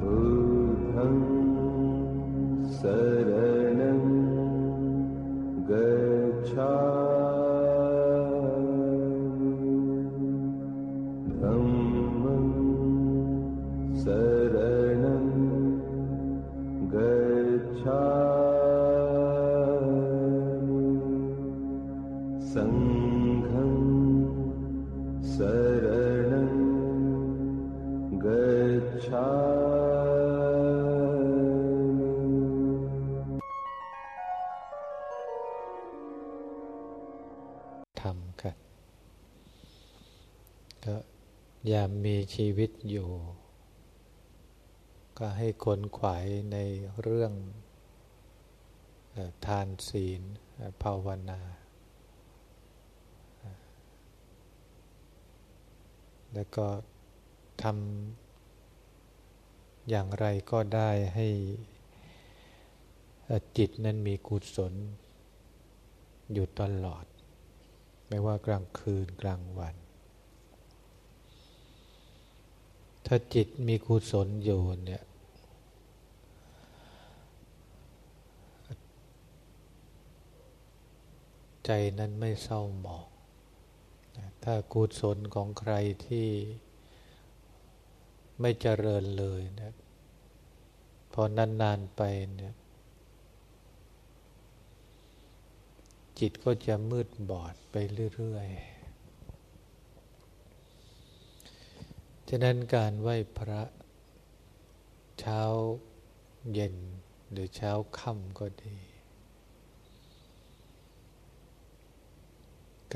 बुधं सर ชีวิตอยู่ ก็ให้คนขวายในเรื่องทานศีลภาวนา แล้วก็ทำอย่างไรก็ได้ให้จิตนั้นมีกุศลอยู่ตลอด ไม่ว่ากลางคืนกลางวัน ถ้าจิตมีกุศลอยู่เนี่ยใจนั้นไม่เศร้าหมอง ถ้ากุศลของใครที่ไม่เจริญเลยเนี่ยพอนานๆไปเนี่ยจิตก็จะมืดบอดไปเรื่อยๆ ฉะนั้นการไหว้พระเช้าเย็นหรือเช้าค่ำก็ดี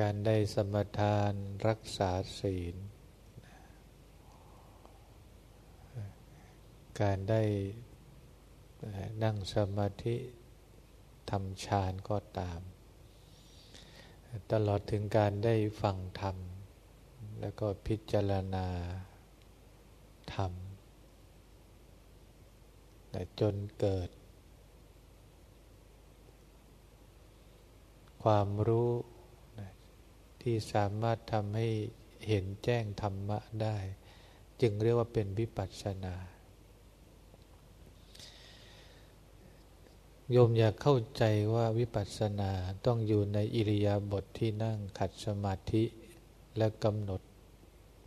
การได้สมทานรักษาศีล การได้นั่งสมาธิทำฌานก็ตาม ตลอดถึงการได้ฟังธรรม แล้วก็พิจารณา ธรรมและจนเกิด ความรู้ที่สามารถทำให้เห็นแจ้งธรรมะได้ จึงเรียกว่าเป็นวิปัสสนาโยมอยากเข้าใจว่าวิปัสสนาต้องอยู่ในอิริยาบถทที่นั่งขัดสมาธิและกำหนด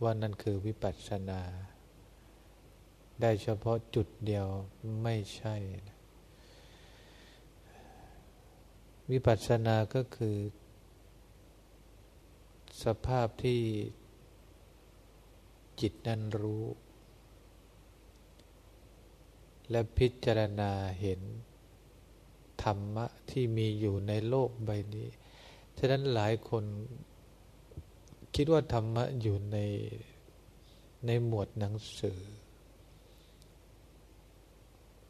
ว่านั่นคือวิปัสสนา ได้เฉพาะจุดเดียวไม่ใช่ วิปัสสนาก็คือ สภาพที่จิตนั้นรู้ และพิจารณาเห็น ธรรมะที่มีอยู่ในโลกใบนี้ ฉะนั้นหลายคนคิดว่าธรรมะอยู่ในในหมวดหนังสือ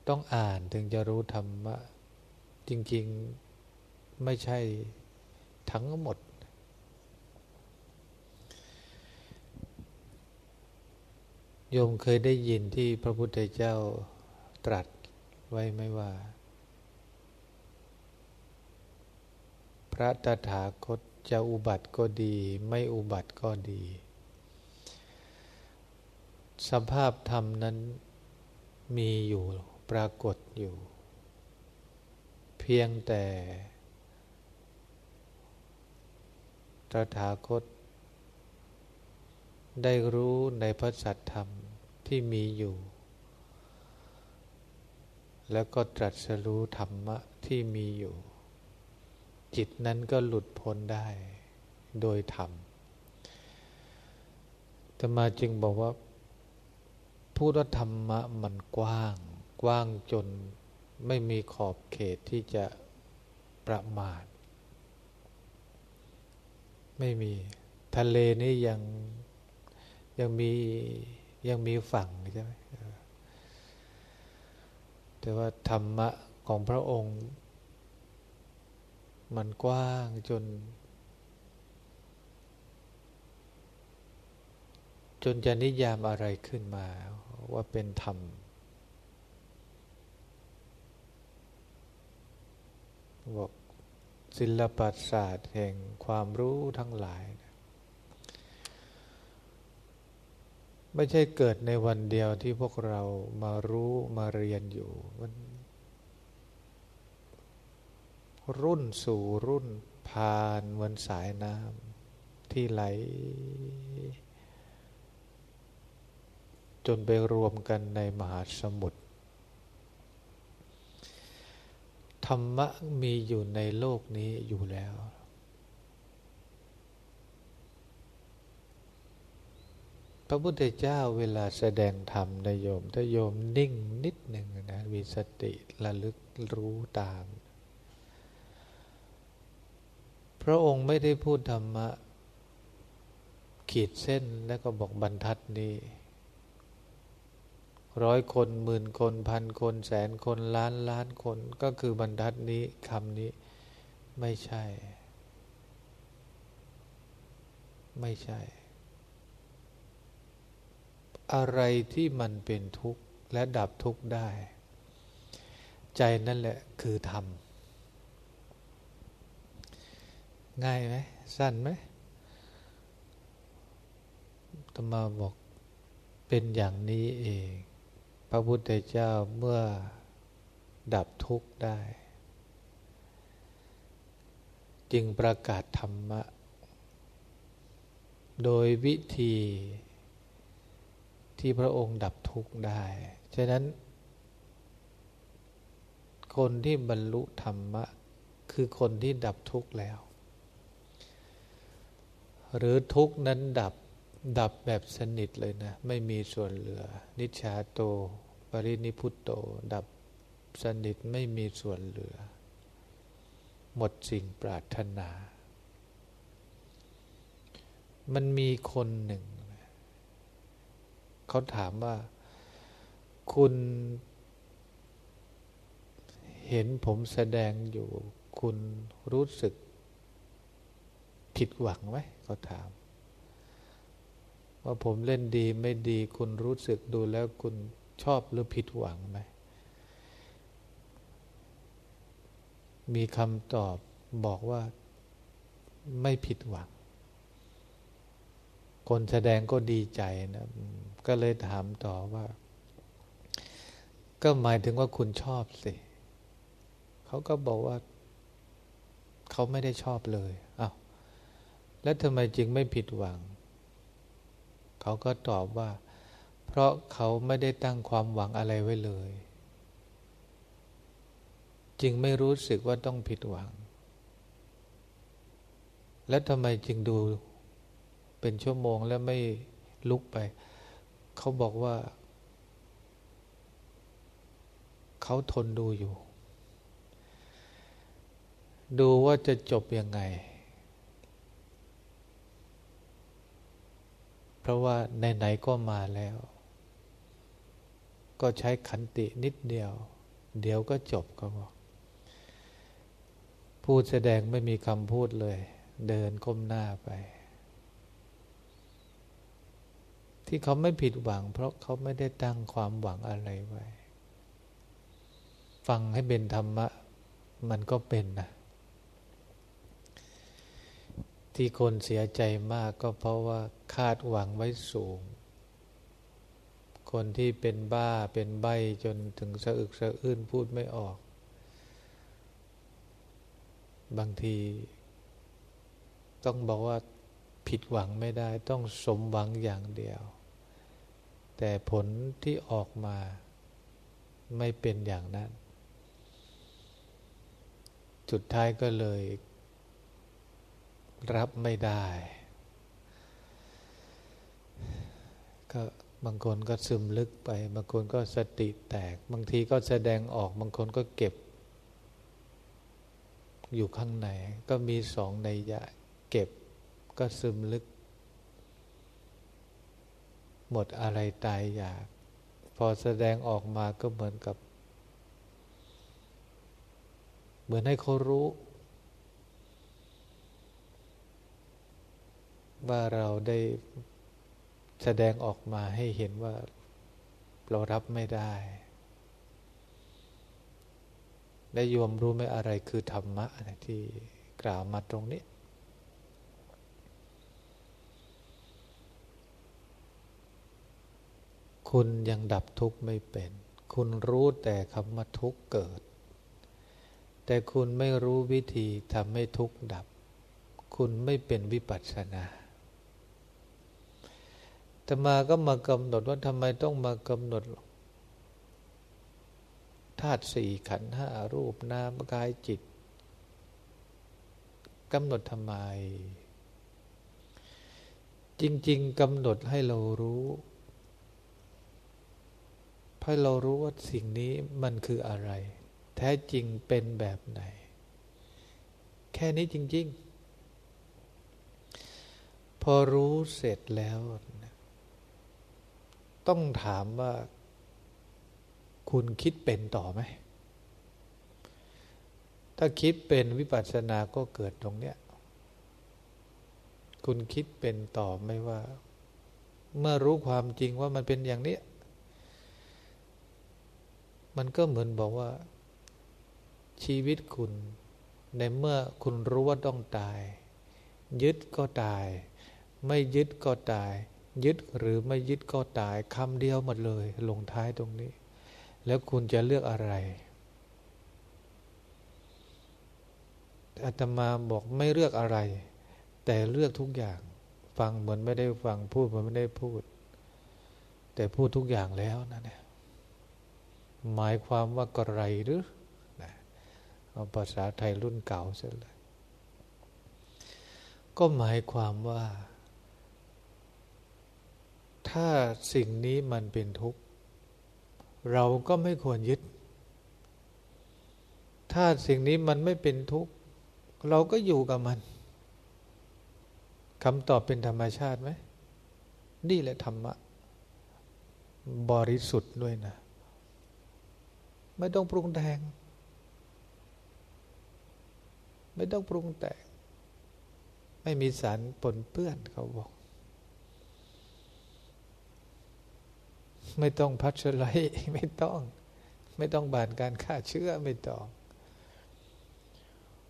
ต้องอ่านถึงจะรู้ธรรมะ จริง ๆไม่ใช่ทั้งหมด โยมเคยได้ยินที่พระพุทธเจ้าตรัสไว้ไหมว่า พระตถาคตจะอุบัติก็ดี ไม่อุบัติก็ดี สภาพธรรมนั้นมีอยู่ ปรากฏอยู่ เพียงแต่ตถาคต ได้รู้ในพระสัทธรรมที่มีอยู่ แล้วก็ตรัสรู้ธรรมะที่มีอยู่ จิตนั้นก็หลุดพ้นได้โดยธรรมธรรมาจึงบอกว่าพูดว่าธรรมะมันกว้าง กว้างจนไม่มีขอบเขตที่จะประมาท ไม่มีทะเลนี่ยังยังมียังมีฝั่งใช่ไหมแต่ว่าธรรมะของพระองค์ มันกว้างจน จนจะนิยามอะไรขึ้นมาว่าเป็นธรรม บอกศิลปศาสตร์แห่งความรู้ทั้งหลาย ไม่ใช่เกิดในวันเดียวที่พวกเรามารู้มาเรียนอยู่มันรุ่นสู่รุ่นผ่านเหมือนสายน้ำที่ไหล จนไปรวมกันในมหาสมุทร ธรรมะมีอยู่ในโลกนี้อยู่แล้ว พระพุทธเจ้าเวลาแสดงธรรมนโยมถ้าโยมนิ่งนิดหนึ่งนะมีสติระลึกรู้ตาม พระองค์ไม่ได้พูดธรรมะ ขีดเส้นแล้วก็บอกบรรทัดนี้ ร้อยคนหมื่นคนพันคนแสนคนล้านล้านคนก็คือบรรทัดนี้คำนี้ไม่ใช่ ไม่ใช่ อะไรที่มันเป็นทุกข์และดับทุกข์ได้ ใจนั่นแหละคือธรรม ง่ายไหมสั้นไหมตมาบอกเป็นอย่างนี้เอง พระพุทธเจ้าเมื่อดับทุกข์ได้ จึงประกาศธรรมะ โดยวิธีที่พระองค์ดับทุกข์ได้ ฉะนั้น คนที่บรรลุธรรมะ คือคนที่ดับทุกข์แล้ว หรือทุกข์นั้นดับ ดับแบบสนิทเลยนะ ไม่มีส่วนเหลือ นิชาโต ปรินิพุตโต ดับสนิทไม่มีส่วนเหลือ หมดสิ่งปรารถนา มันมีคนหนึ่ง เขาถามว่า คุณ เห็นผมแสดงอยู่ คุณรู้สึกผิดหวังไหมเขาถาม ว่าผมเล่นดีไม่ดีคุณรู้สึกดูแล้วคุณชอบหรือผิดหวังไหม มีคำตอบบอกว่าไม่ผิดหวัง คนแสดงก็ดีใจนะ ก็เลยถามต่อว่า ก็หมายถึงว่าคุณชอบสิเขาก็บอกว่า เขาไม่ได้ชอบเลยอา้าวแล้วทำไมจึงไม่ผิดหวัง เขาก็ตอบว่า เพราะเขาไม่ได้ตั้งความหวังอะไรไว้เลย จึงไม่รู้สึกว่าต้องผิดหวัง แล้วทำไมจึงดูเป็นชั่วโมงแล้วไม่ลุกไป เขาบอกว่า เขาทนดูอยู่ ดูว่าจะจบยังไง ราะว่าไหนๆก็มาแล้ว ก็ใช้ขันตินิดเดียว เดี๋ยวก็จบก็บอก พูดแสดงไม่มีคำพูดเลย เดินก้มหน้าไป ที่เขาไม่ผิดหวัง เพราะเขาไม่ได้ตั้งความหวังอะไรไว้ ฟังให้เป็นธรรมะ มันก็เป็นนะ ที่คนเสียใจมากก็เพราะว่าคาดหวังไว้สูง คนที่เป็นบ้าเป็นใบจนถึงสะอึกสะอื้นพูดไม่ออก บางที ต้องบอกว่าผิดหวังไม่ได้ ต้องสมหวังอย่างเดียว แต่ผลที่ออกมาไม่เป็นอย่างนั้นจุดท้ายก็เลย รับไม่ได้ ก็บางคนก็ซึมลึกไป บางคนก็สติแตก บางทีก็แสดงออก บางคนก็เก็บ อยู่ข้างใน ก็มีสองในยะเก็บก็ซึมลึก หมดอะไรตายอยาก พอแสดงออกมาก็เหมือนกับ เหมือนให้เขารู้ ว่าเราได้แสดงออกมาให้เห็นว่าเรารับไม่ได้ ได้ยมรู้ไหมอะไรคือธรรมะที่กล่าวมาตรงนี้ คุณยังดับทุกข์ไม่เป็น คุณรู้แต่คำว่าทุกข์เกิด แต่คุณไม่รู้วิธีทำให้ทุกข์ดับ คุณไม่เป็นวิปัสสนา แต่มาก็มากำหนดว่าทำไมต้องมากำหนดธาตุสี่ขันธ์ห้ารูปนามกายจิตกำหนดทำไม จริง ๆกำหนดให้เรารู้ให้เรารู้ว่าสิ่งนี้มันคืออะไร แท้จริงเป็นแบบไหน แค่นี้จริง ๆ พอรู้เสร็จแล้ว ต้องถามว่า คุณคิดเป็นต่อไหม ถ้าคิดเป็นวิปัสสนาก็เกิดตรงเนี้ย คุณคิดเป็นต่อไหมว่า เมื่อรู้ความจริงว่ามันเป็นอย่างนี้ มันก็เหมือนบอกว่า ชีวิตคุณ ในเมื่อคุณรู้ว่าต้องตาย ยึดก็ตาย ไม่ยึดก็ตาย ยึดหรือไม่ยึดก็ตายคำเดียวหมดเลย ลงท้ายตรงนี้ แล้วคุณจะเลือกอะไรอาตมาบอกไม่เลือกอะไร แต่เลือกทุกอย่าง ฟังเหมือนไม่ได้ฟังพูดเหมือนไม่ได้พูด แต่พูดทุกอย่างแล้วนะเนี่ยหมายความว่ากระไรหรือนะเอาภาษาไทยรุ่นเก่าเสียเลยก็หมายความว่า ถ้าสิ่งนี้มันเป็นทุกข์ เราก็ไม่ควรยึด ถ้าสิ่งนี้มันไม่เป็นทุกข์ เราก็อยู่กับมันคำตอบเป็นธรรมชาติไหม นี่แหละธรรมะ บริสุทธิ์ด้วยนะ ไม่ต้องปรุงแต่ง ไม่ต้องปรุงแต่ง ไม่มีสารปนเปื้อนเขาบอก ไม่ต้องพัชไลไม่ต้อง ไม่ต้องบานการฆ่าเชื้อไม่ต้อง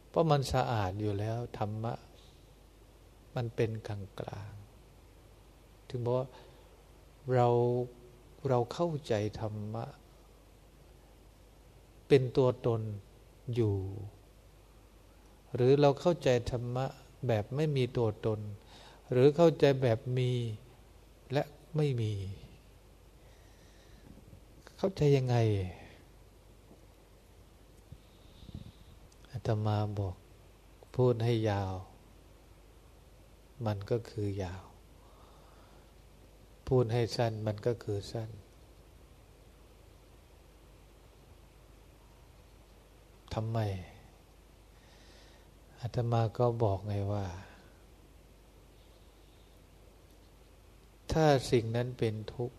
เพราะมันสะอาดอยู่แล้วธรรมะ มันเป็นกลางกลางถึงบอกว่าเราเราเข้าใจธรรมะ เป็นตัวตนอยู่ หรือเราเข้าใจธรรมะแบบไม่มีตัวตน หรือเข้าใจแบบมีและไม่มี เข้าใจยังไงอาตมาบอก พูดให้ยาว มันก็คือยาว พูดให้สั้นมันก็คือสั้นทำไมอาตมาก็บอกไงว่า ถ้าสิ่งนั้นเป็นทุกข์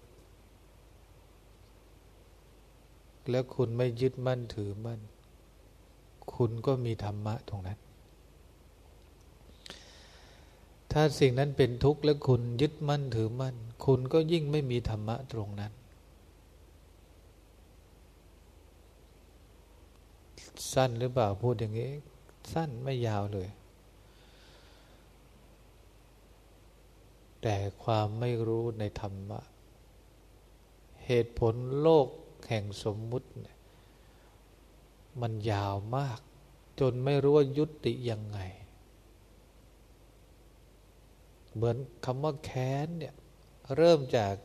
แล้วคุณไม่ยึดมั่นถือมั่น คุณก็มีธรรมะตรงนั้น ถ้าสิ่งนั้นเป็นทุกข์แล้วคุณยึดมั่นถือมั่น คุณก็ยิ่งไม่มีธรรมะตรงนั้น สั้นหรือเปล่าพูดอย่างนี้ สั้นไม่ยาวเลย แต่ความไม่รู้ในธรรมะ เหตุผลโลก แห่งสมมุติ มันยาวมาก จนไม่รู้ว่ายุติยังไง เหมือนคำว่าแค้นเนี่ย เริ่มจาก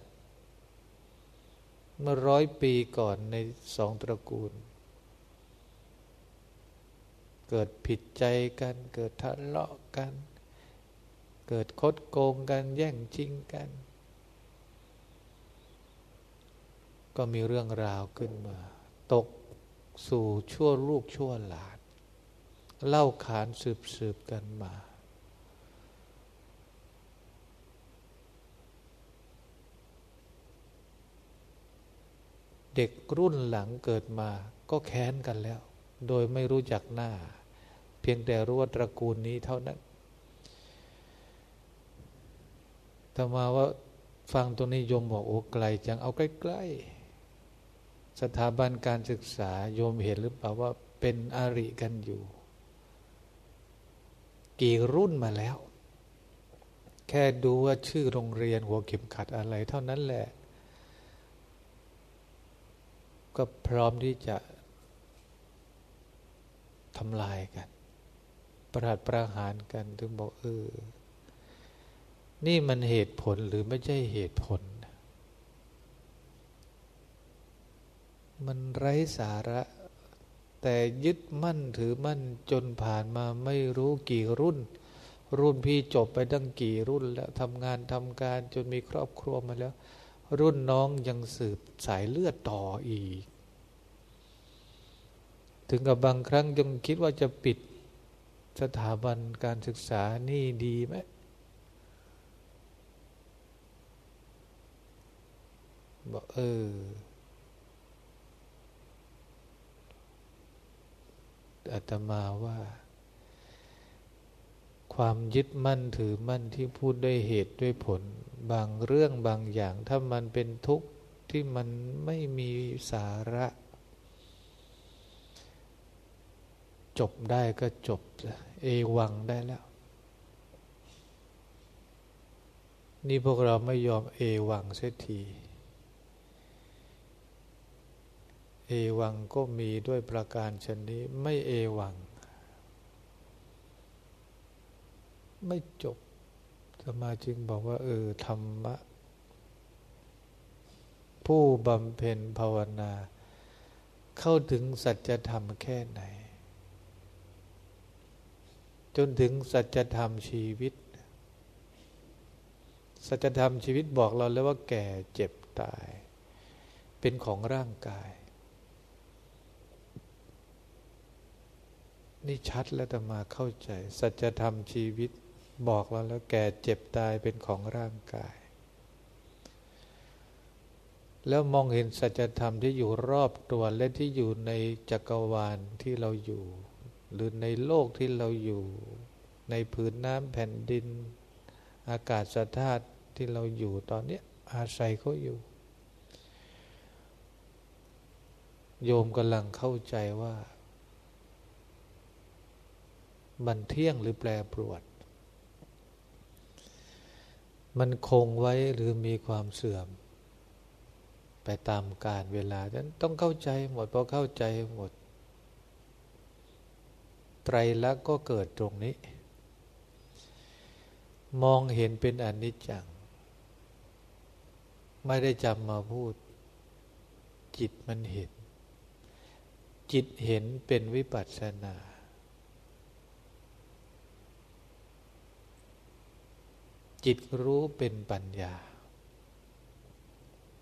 เมื่อร้อยปีก่อนในสองตระกูล เกิดผิดใจกัน เกิดทะเลาะกัน เกิดคดโกงกัน แย่งชิงกัน ก็มีเรื่องราวขึ้นมา ตกสู่ชั่วลูกชั่วหลาน เล่าขานสืบสืบกันมา เด็กรุ่นหลังเกิดมาก็แค้นกันแล้ว โดยไม่รู้จักหน้า เพียงแต่รู้ว่าตระกูลนี้เท่านั้นถ้ามาว่าฟังตรงนี้โยมบอกโอ้ไกลจังเอาใกล้ๆ สถาบันการศึกษาโยมเห็นหรือเปล่าว่าเป็นอริกันอยู่ กี่รุ่นมาแล้ว แค่ดูว่าชื่อโรงเรียนหัวเข็มขัดอะไร เท่านั้นแหละ ก็พร้อมที่จะทำลายกัน ประหัดประหารกันถึงบอกเออนี่มันเหตุผลหรือไม่ใช่เหตุผล มันไร้สาระ แต่ยึดมั่นถือมั่นจนผ่านมาไม่รู้กี่รุ่น รุ่นพี่จบไปตั้งกี่รุ่นแล้วทำงานทำการจนมีครอบครัวมาแล้ว รุ่นน้องยังสืบสายเลือดต่ออีก ถึงกับบางครั้งยังคิดว่าจะปิดสถาบันการศึกษานี่ดีไหมบอกเออ อาตมาว่า ความยึดมั่นถือมั่นที่พูดด้วยเหตุด้วยผล บางเรื่องบางอย่าง ถ้ามันเป็นทุกข์ที่มันไม่มีสาระ จบได้ก็จบ เอวังได้แล้ว นี่พวกเราไม่ยอมเอวังเสียที เอวังก็มีด้วยประการชนนี้ ไม่เอวัง ไม่จบสมาจึงบอกว่า เออ ธรรมะ ผู้บำเพ็ญภาวนา เข้าถึงสัจธรรมแค่ไหน จนถึงสัจธรรมชีวิต สัจธรรมชีวิตบอกเราแล้วว่าแก่เจ็บตาย เป็นของร่างกาย นี่ชัดแล้วแต่มาเข้าใจ สัจธรรมชีวิตบอกเราแล้วแก่เจ็บตายเป็นของร่างกาย แล้วมองเห็นสัจธรรมที่อยู่รอบตัวและที่อยู่ในจักรวาลที่เราอยู่ หรือในโลกที่เราอยู่ ในผืนน้ำแผ่นดิน อากาศสธาตุที่เราอยู่ตอนนี้อาศัยเขาอยู่ โยมกำลังเข้าใจว่า มันเที่ยงหรือแปรปรวดมันคงไว้หรือมีความเสื่อม ไปตามกาลเวลาฉะนั้นต้องเข้าใจหมดพอเข้าใจหมด ไตรลักษณ์ก็เกิดตรงนี้ มองเห็นเป็นอนิจจัง ไม่ได้จำมาพูด จิตมันเห็น จิตเห็นเป็นวิปัสสนา จิตรู้เป็นปัญญา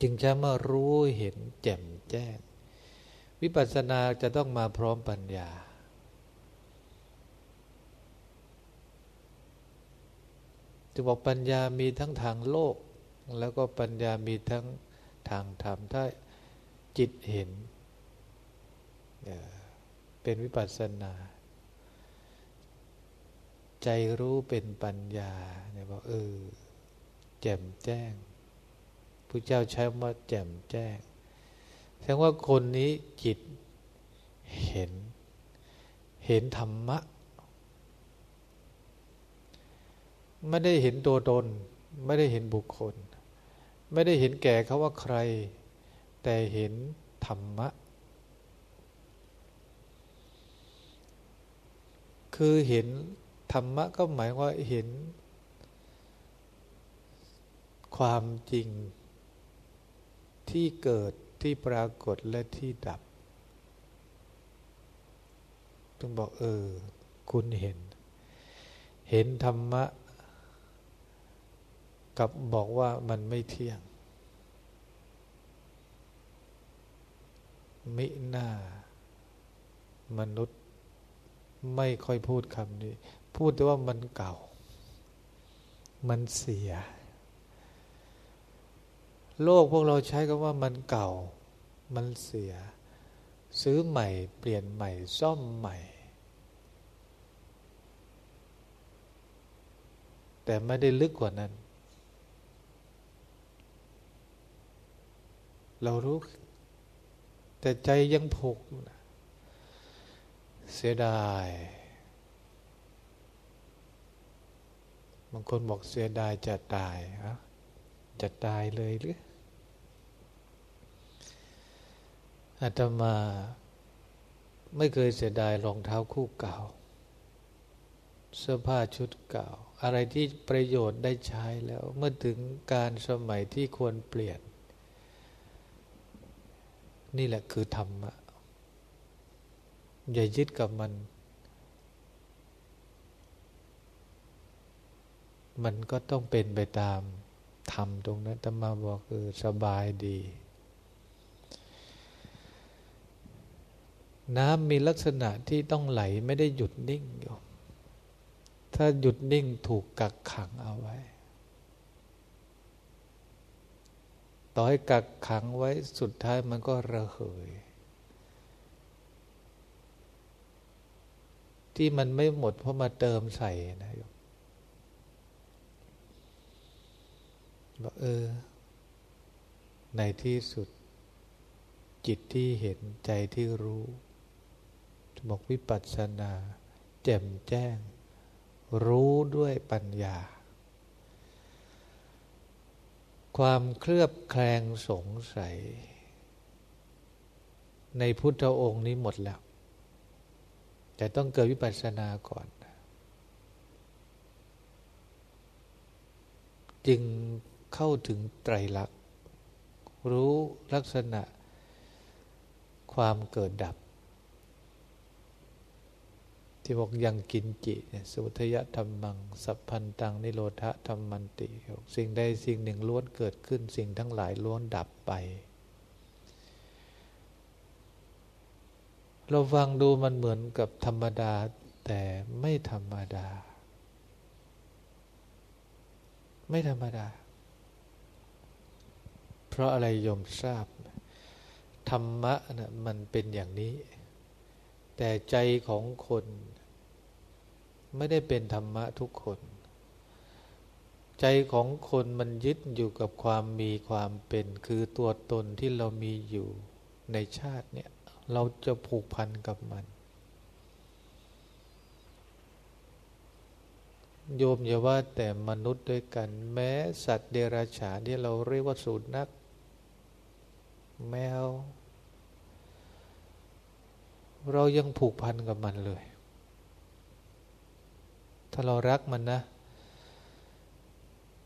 จึงจะมารู้เห็นแจ่มแจ้ง วิปัสสนาจะต้องมาพร้อมปัญญา จะบอกปัญญามีทั้งทางโลก แล้วก็ปัญญามีทั้งทางธรรมถ้าจิตเห็น เป็นวิปัสสนา ใจรู้เป็นปัญญาเนี่ยบอกเออ แจ่มแจ้งพระเจ้าใช้ว่าแจ่มแจ้ง แสดงว่าคนนี้จิตเห็น เห็นธรรมะ ไม่ได้เห็นตัวตน ไม่ได้เห็นบุคคล ไม่ได้เห็นแก่เขาว่าใคร แต่เห็นธรรมะคือเห็น ธรรมะก็หมายว่าเห็นความจริงที่เกิดที่ปรากฏและที่ดับต้องบอกเออ คุณเห็น เห็นธรรมะ กับบอกว่ามันไม่เที่ยง มิหน้ามนุษย์ไม่ค่อยพูดคำนี้ พูดแต่ว่ามันเก่า มันเสีย โลกพวกเราใช้คำว่ามันเก่า มันเสีย ซื้อใหม่ เปลี่ยนใหม่ ซ่อมใหม่ แต่ไม่ได้ลึกกว่านั้น เรารู้ แต่ใจยังผูก เสียดาย บางคนบอกเสียดายจะตายฮะจะตายเลยหรืออาตมาไม่เคยเสียดายรองเท้าคู่เก่า เสื้อผ้าชุดเก่า อะไรที่ประโยชน์ได้ใช้แล้ว เมื่อถึงการสมัยที่ควรเปลี่ยน นี่แหละคือธรรมะอย่ายึดกับมัน มันก็ต้องเป็นไปตามธรรมตรงนั้นธรรมาบอกคือสบายดี น้ำมีลักษณะที่ต้องไหลไม่ได้หยุดนิ่งอยู่ ถ้าหยุดนิ่งถูกกักขังเอาไว้ ต่อให้กักขังไว้สุดท้ายมันก็ระเหยที่มันไม่หมดเพราะมาเติมใส่นะโยม บอกเออ ในที่สุด จิตที่เห็นใจที่รู้บอกวิปัสสนา แจ่มแจ้ง รู้ด้วยปัญญา ความเคลือบแคลงสงสัย ในพุทธองค์นี้หมดแล้ว แต่ต้องเกิดวิปัสสนาก่อน จึง เข้าถึงไตรลักษณ์รู้ลักษณะความเกิดดับ ที่บอกยังกินจิเนี่ยสุทยธรรมัง สัพพันตัง นิโรธธรรมันติ สิ่งใดสิ่งหนึ่งล้วนเกิดขึ้น สิ่งทั้งหลายล้วนดับไป เราฟังดูมันเหมือนกับธรรมดาแต่ไม่ธรรมดา ไม่ธรรมดา เพราะอะไรยมทราบ ธรรมะนะมันเป็นอย่างนี้ แต่ใจของคน ไม่ได้เป็นธรรมะทุกคน ใจของคนมันยึดอยู่กับความมีความเป็นคือตัวตนที่เรามีอยู่ในชาติเนี่ย เราจะผูกพันกับมันโยมอย่าว่าแต่มนุษย์ด้วยกัน แม้สัตว์เดรัจฉานที่เราเรียกว่าสูตรนัก แมว เรายังผูกพันกับมันเลย ถ้าเรารักมันนะ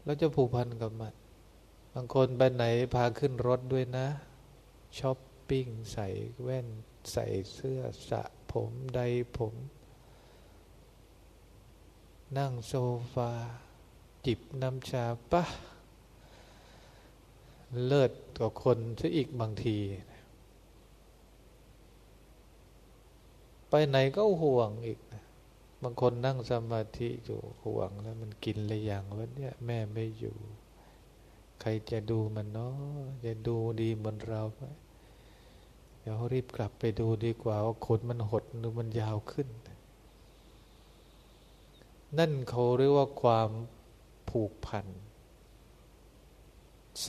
เราจะผูกพันกับมัน บางคนไปไหนพาขึ้นรถด้วยนะช้อปปิ้งใส่แว่น ใส่เสื้อสระผมใดผม นั่งโซฟา จิบน้ำชาปะ เลิศกว่าคนซะอีกบางที ไปไหนก็ห่วงอีกบางคนนั่งสมาธิอยู่ห่วงแล้วมันกินอะไรอย่างวะเนี่ยแม่ไม่อยู่ ใครจะดูมันเนาะจะดูดีเหมือนเราไหมเดี๋ยวรีบกลับไปดูดีกว่าว่าขนมันหดหรือมันยาวขึ้น นั่นเขาเรียกว่าความผูกพัน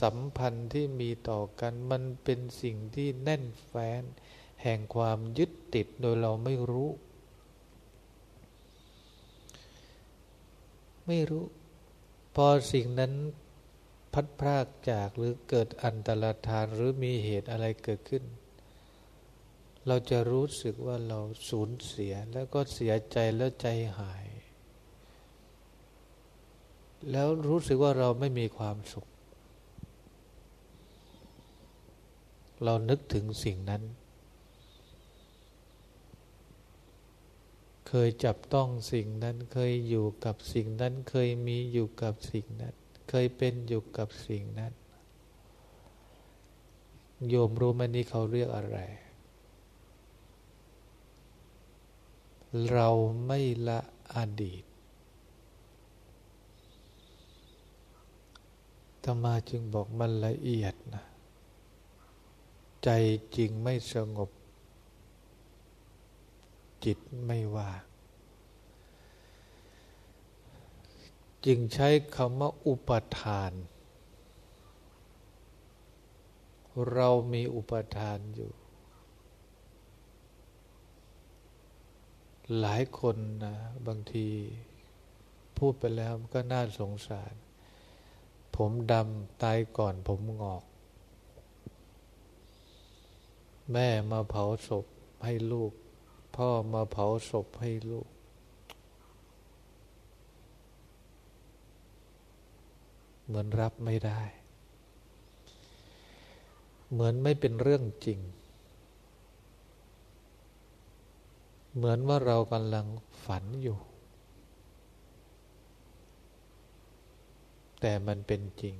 สัมพันธ์ที่มีต่อกัน มันเป็นสิ่งที่แน่นแฟ้น แห่งความยึดติดโดยเราไม่รู้ ไม่รู้ พอสิ่งนั้นพัดพรากจากหรือเกิดอันตรธานหรือมีเหตุอะไรเกิดขึ้น เราจะรู้สึกว่าเราสูญเสียแล้วก็เสียใจแล้วใจหาย แล้วรู้สึกว่าเราไม่มีความสุข เรานึกถึงสิ่งนั้น เคยจับต้องสิ่งนั้น เคยอยู่กับสิ่งนั้น เคยมีอยู่กับสิ่งนั้น เคยเป็นอยู่กับสิ่งนั้น โยมรู้ไหมนี่เขาเรียกอะไร เราไม่ละอดีตธรรมาจึงบอกมันละเอียดนะ ใจจริงไม่สงบ จิตไม่ว่า จึงใช้คำว่าอุปทาน เรามีอุปทานอยู่ หลายคนนะบางทีพูดไปแล้วก็น่าสงสาร ผมดำตายก่อนผมงอก แม่มาเผาศพให้ลูก พ่อมาเผาศพให้ลูก เหมือนรับไม่ได้ เหมือนไม่เป็นเรื่องจริง เหมือนว่าเรากำลังฝันอยู่ แต่มันเป็นจริง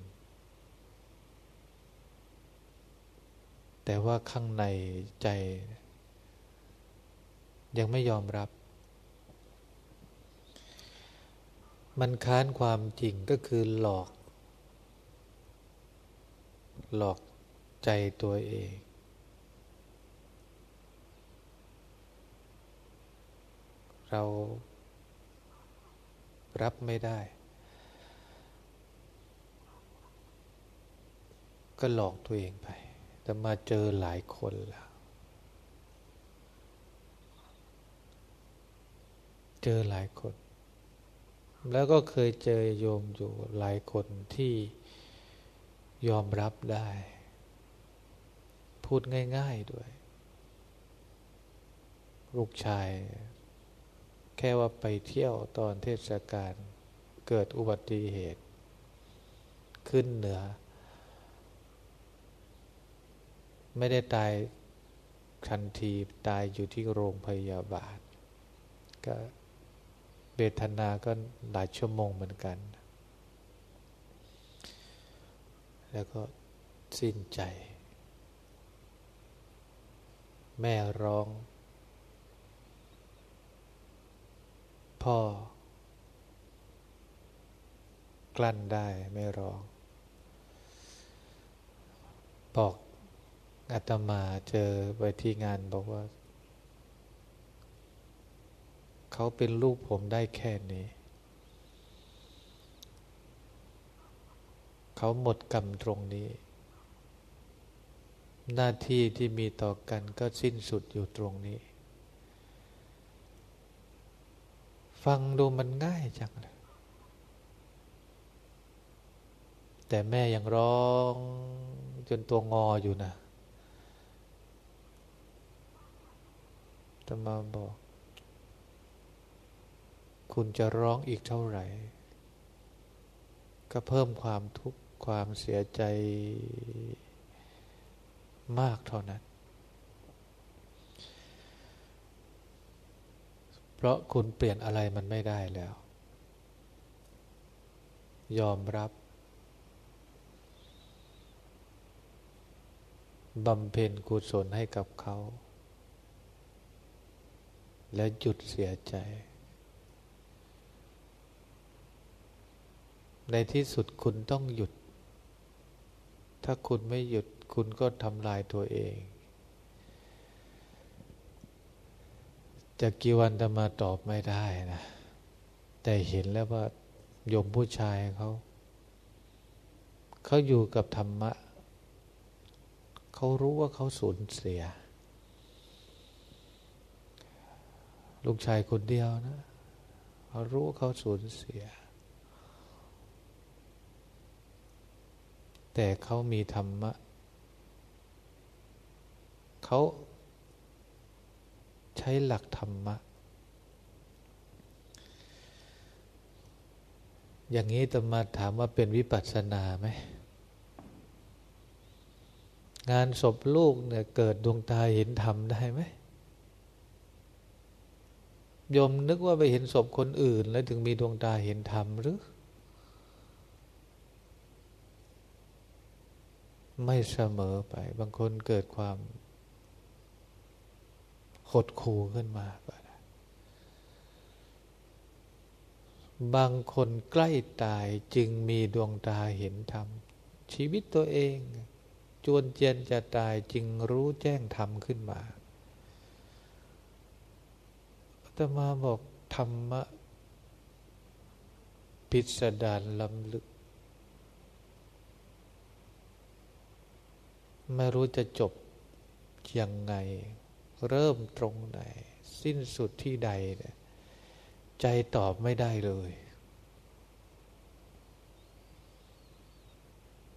แต่ว่าข้างในใจ ยังไม่ยอมรับ มันค้านความจริงก็คือหลอก หลอกใจตัวเองเรารับไม่ได้ ก็หลอกตัวเองไป แต่มาเจอหลายคนแล้ว เจอหลายคน แล้วก็เคยเจอโยมอยู่หลายคนที่ยอมรับได้ พูดง่าย ๆด้วย ลูกชาย แค่ว่าไปเที่ยวตอนเทศกาลเกิดอุบัติเหตุ ขึ้นเหนือ ไม่ได้ตายทันทีตายอยู่ที่โรงพยาบาล ก็เวทนาก็หลายชั่วโมงเหมือนกัน แล้วก็สิ้นใจ แม่ร้อง พ่อ กลั้นได้ไม่ร้อง บอก อาตมาเจอไปที่งานบอกว่า เขาเป็นลูกผมได้แค่นี้ เขาหมดกรรมตรงนี้ หน้าที่ที่มีต่อกันก็สิ้นสุดอยู่ตรงนี้ ฟังดูมันง่ายจังเลยแต่แม่ยังร้องจนตัวงออยู่นะ ตมาบอก คุณจะร้องอีกเท่าไหร่ ก็เพิ่มความทุกข์ความเสียใจมากเท่านั้น เพราะคุณเปลี่ยนอะไรมันไม่ได้แล้ว ยอมรับบำเพ็ญกุศลให้กับเขา และหยุดเสียใจ ในที่สุดคุณต้องหยุด ถ้าคุณไม่หยุดคุณก็ทำลายตัวเอง จะกี่วันจะมาตอบไม่ได้นะ แต่เห็นแล้วว่าโยมผู้ชายเขา เขาอยู่กับธรรมะ เขารู้ว่าเขาสูญเสีย ลูกชายคนเดียวนะเขารู้เขาสูญเสีย แต่เขามีธรรมะ เขาใช้หลักธรรมะ อย่างนี้ตมาถามว่าเป็นวิปัสสนาไหม งานศพลูกเนี่ยเกิดดวงตาเห็นธรรมได้ไหม ยมนึกว่าไปเห็นศพคนอื่น แล้วถึงมีดวงตาเห็นธรรมหรือ ไม่เสมอไป บางคนเกิดความหดคูขึ้นมาก็ได้บางคนใกล้ตายจึงมีดวงตาเห็นธรรม ชีวิตตัวเอง จวนเจียนจะตายจึงรู้แจ้งธรรมขึ้นมา ตมาบอกธรรมะพิสดารลำลึก ไม่รู้จะจบยังไง เริ่มตรงไหน สิ้นสุดที่ใดเนี่ยใจตอบไม่ได้เลย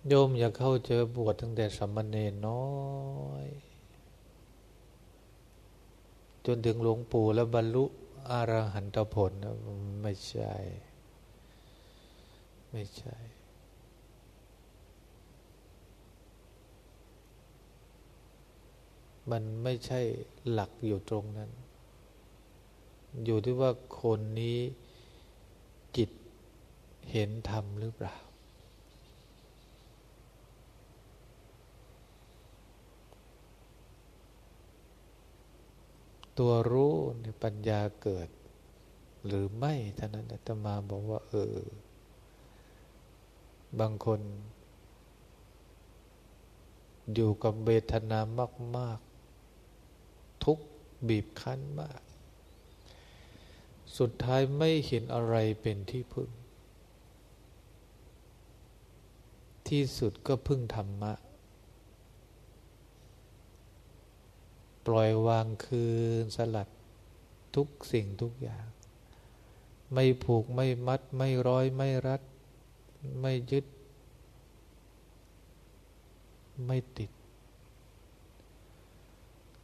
โยมอย่าเข้าเจอบวชตั้งแต่สมณเณรน้อย จนถึงหลวงปู่แล้วบรรลุอรหันตผลไม่ใช่ ไม่ใช่ มันไม่ใช่หลักอยู่ตรงนั้น อยู่ที่ว่าคนนี้จิตเห็นธรรมหรือเปล่า ตัวรู้เนี่ยปัญญาเกิด หรือไม่ท่านั้นอาตมาบอกว่า เออ บางคน อยู่กับเบทนามาก ๆ ทุกบีบคั้นมาก สุดท้ายไม่เห็นอะไรเป็นที่พึ่ง ที่สุดก็พึ่งธรรมะ ปล่อยวางคืนสลัดทุกสิ่งทุกอย่าง ไม่ผูกไม่มัด ไม่ร้อยไม่รัด ไม่ยึด ไม่ติด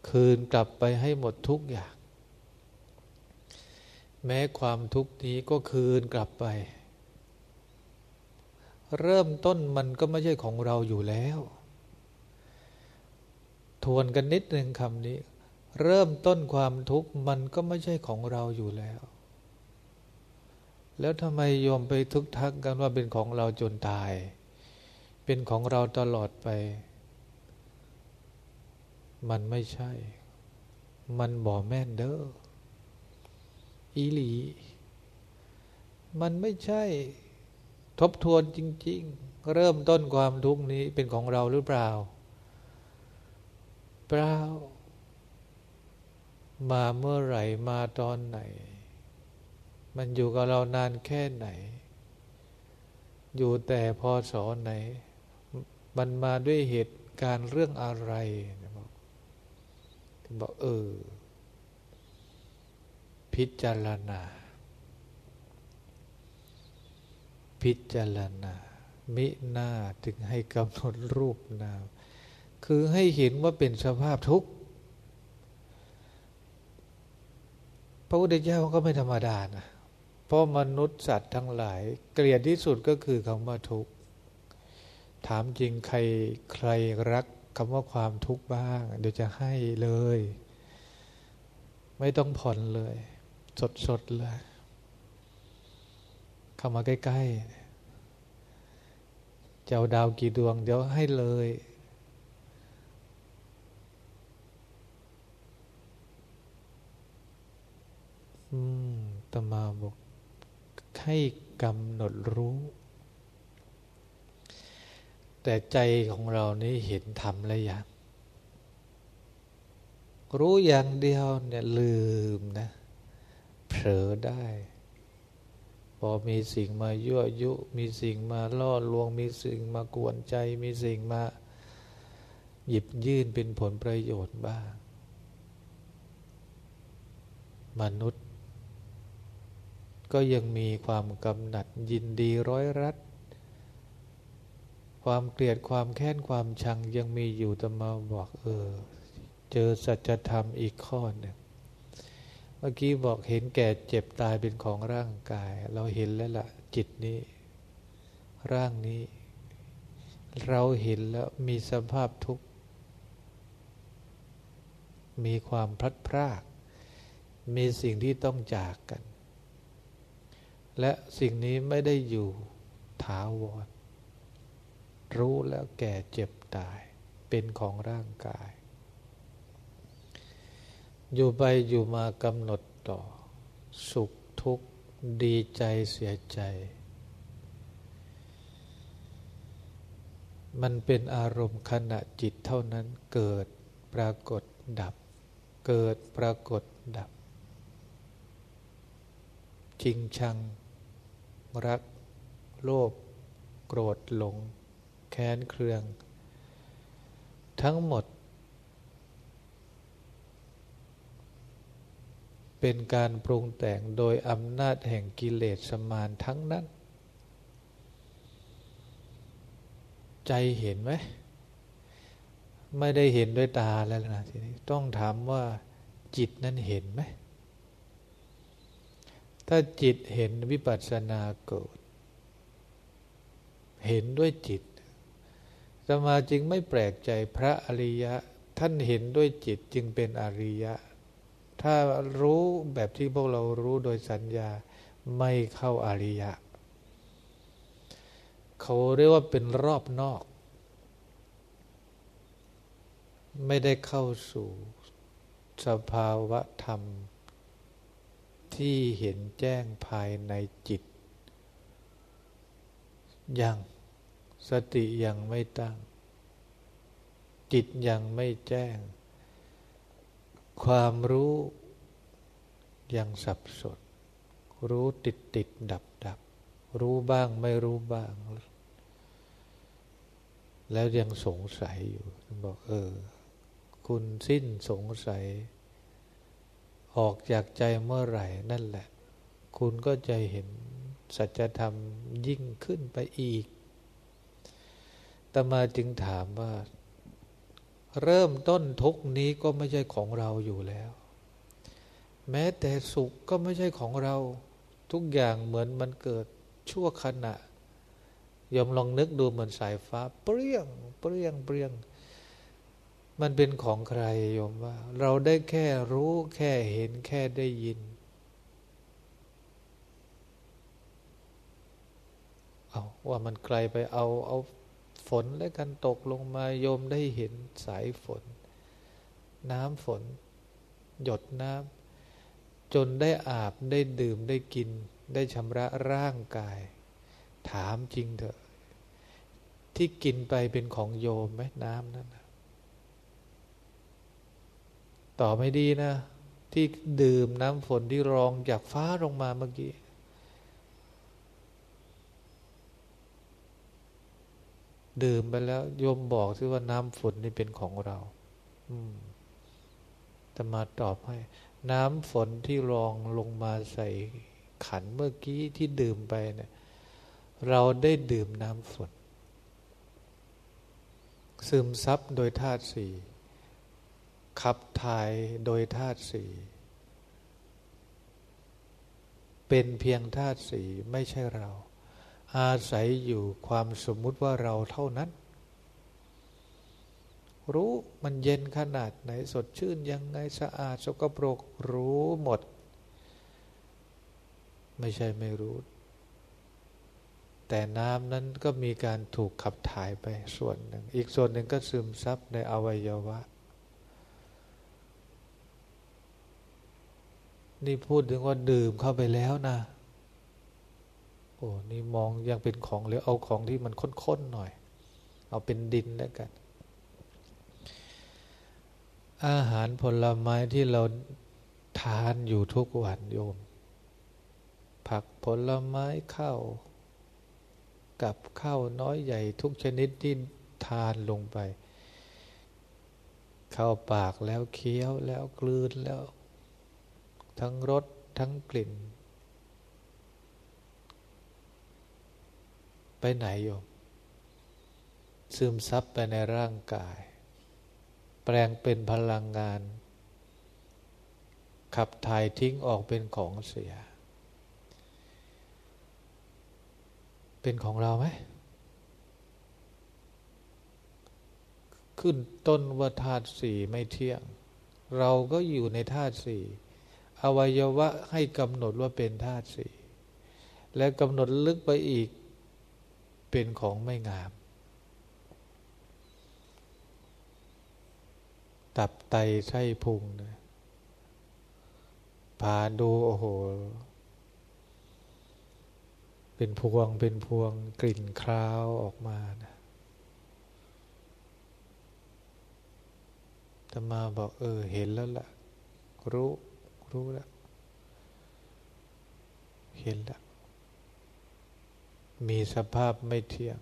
คืนกลับไปให้หมดทุกอย่าง แม้ความทุกข์นี้ก็คืนกลับไป เริ่มต้นมันก็ไม่ใช่ของเราอยู่แล้ว ทวนกันนิดหนึ่งคำนี้ เริ่มต้นความทุกข์มันก็ไม่ใช่ของเราอยู่แล้ว แล้วทำไมโยมไปทุกทักกันว่าเป็นของเราจนตาย เป็นของเราตลอดไป มันไม่ใช่ มันบ่แม่นเด้ออีหลี มันไม่ใช่ ทบทวนจริง ๆ เริ่มต้นความทุกข์นี้เป็นของเราหรือเปล่า เปล่า มาเมื่อไหร่มาตอนไหน มันอยู่กับเรานานแค่ไหน อยู่แต่พอสอนไหน มันมาด้วยเหตุการณ์เรื่องอะไรบอกบอกเออ พิจารณา พิจารณา มิหน้าถึงให้กำหนดรูปนาม คือให้เห็นว่าเป็นสภาพทุกข์ พระพุทธเจ้าก็ไม่ธรรมดานะ เพราะมนุษย์สัตว์ทั้งหลาย เกลียดที่สุดก็คือคำว่าทุกข์ ถามจริงใครใครรักคำว่าความทุกข์บ้าง เดี๋ยวจะให้เลย ไม่ต้องผ่อนเลย สดๆเลย เข้ามาใกล้ๆเจ้าดาวกี่ดวง เดี๋ยวให้เลย อืมตมาบอกให้กำหนดรู้ แต่ใจของเรานี่เห็นธรรมแล้วยังรู้อย่างเดียวเนี่ยลืมนะเผลอได้ พอมีสิ่งมายั่วยุ มีสิ่งมาล่อลวง มีสิ่งมากวนใจ มีสิ่งมาหยิบยื่นเป็นผลประโยชน์บ้าง มนุษย์ ก็ยังมีความกำหนัดยินดีร้อยรัด ความเกลียดความแค้นความชังยังมีอยู่แต่มาบอกเออ เจอสัจธรรมอีกข้อหนึ่งเมื่อกี้บอกเห็นแก่เจ็บตายเป็นของร่างกาย เราเห็นแล้วละ่ะ จิตนี้ ร่างนี้ เราเห็นแล้วมีสภาพทุกข์ มีความพลัดพราก มีสิ่งที่ต้องจากกัน และสิ่งนี้ไม่ได้อยู่ถาวร รู้แล้วแก่เจ็บตาย เป็นของร่างกาย อยู่ไปอยู่มากำหนดต่อ สุขทุกข์ดีใจเสียใจ มันเป็นอารมณ์ขณะจิตเท่านั้นเกิดปรากฏดับ เกิดปรากฏดับ จริงชัง รัก โลภโกรธหลง แค้นเคือง ทั้งหมด เป็นการปรุงแต่งโดยอำนาจแห่งกิเลสสมานทั้งนั้น ใจเห็นไหมไม่ได้เห็นด้วยตาแล้วนะทีนี้ต้องถามว่าจิตนั้นเห็นไหม ถ้าจิตเห็นวิปัสสนาเกิด เห็นด้วยจิตสมาจึงไม่แปลกใจพระอริยะ ท่านเห็นด้วยจิตจึงเป็นอริยะ ถ้ารู้แบบที่พวกเรารู้โดยสัญญาไม่เข้าอริยะ เขาเรียกว่าเป็นรอบนอก ไม่ได้เข้าสู่สภาวะธรรม ที่เห็นแจ้งภายในจิต ยังสติยังไม่ตั้ง จิตยังไม่แจ้ง ความรู้ยังสับสนรู้ติดติดดับดับรู้บ้างไม่รู้บ้าง แล้วยังสงสัยอยู่บอกเออ คุณสิ้นสงสัย ออกจากใจเมื่อไหร่นั่นแหละ คุณก็จะเห็นสัจธรรมยิ่งขึ้นไปอีกตมาจึงถามว่า เริ่มต้นทุกนี้ก็ไม่ใช่ของเราอยู่แล้ว แม้แต่สุขก็ไม่ใช่ของเรา ทุกอย่างเหมือนมันเกิดชั่วขณะยอมลองนึกดูเหมือนสายฟ้า เปรี้ยง เปรี้ยงเปรี้ยง มันเป็นของใครโยมว่า เราได้แค่รู้แค่เห็นแค่ได้ยิน เอาว่ามันไกลไปเอาเอาฝนและกันตกลงมาโยมได้เห็นสายฝน น้ำฝน หยดน้ำจนได้อาบได้ดื่มได้กิน ได้ชำระร่างกาย ถามจริงเถอะ ที่กินไปเป็นของโยมไหมน้ำนั้น ต่อไม่ดีนะ ที่ดื่มน้ำฝนที่รองจากฟ้าลงมาเมื่อกี้ ดื่มไปแล้วโยมบอกซิว่าน้ำฝนนี่เป็นของเรา อืมแต่มาตอบให้ น้ำฝนที่รองลงมาใส่ขันเมื่อกี้ที่ดื่มไปเนี่ย เราได้ดื่มน้ำฝน ซึมซับโดยธาตุสี่ ขับถ่ายโดยธาตุสี่เป็นเพียงธาตุสี่ไม่ใช่เรา อาศัยอยู่ความสมมุติว่าเราเท่านั้น รู้มันเย็นขนาดไหนสดชื่นยังไงสะอาดสกปรกรู้หมด ไม่ใช่ไม่รู้ แต่น้ำนั้นก็มีการถูกขับถ่ายไปส่วนหนึ่ง อีกส่วนหนึ่งก็ซึมซับในอวัยวะ นี่พูดถึงว่าดื่มเข้าไปแล้วนะโอ้นี่มองยังเป็นของหรือเอาของที่มันข้นๆหน่อย เอาเป็นดินแล้วกัน อาหารผลไม้ที่เราทานอยู่ทุกวันโยม ผักผลไม้ข้าวกับข้าวน้อยใหญ่ทุกชนิดที่ทานลงไป เข้าปากแล้วเคี้ยวแล้วกลืนแล้ว ทั้งรสทั้งกลิ่น ไปไหนโยม ซึมซับไปในร่างกาย แปลงเป็นพลังงาน ขับถ่ายทิ้งออกเป็นของเสีย เป็นของเราไหม ขึ้นต้นว่าธาตุสี่ไม่เที่ยง เราก็อยู่ในธาตุสี่ อวัยวะให้กำหนดว่าเป็นธาตุสี่และกำหนดลึกไปอีกเป็นของไม่งาม ตับไตไส้พุงนะพาดูโอ้โห เป็นพวงเป็นพวงกลิ่นคราวออกมานะธรรมาบอกเออเห็นแล้วละ่ะรู้ รู้แล้ว เห็นแล้ว มีสภาพไม่เที่ยง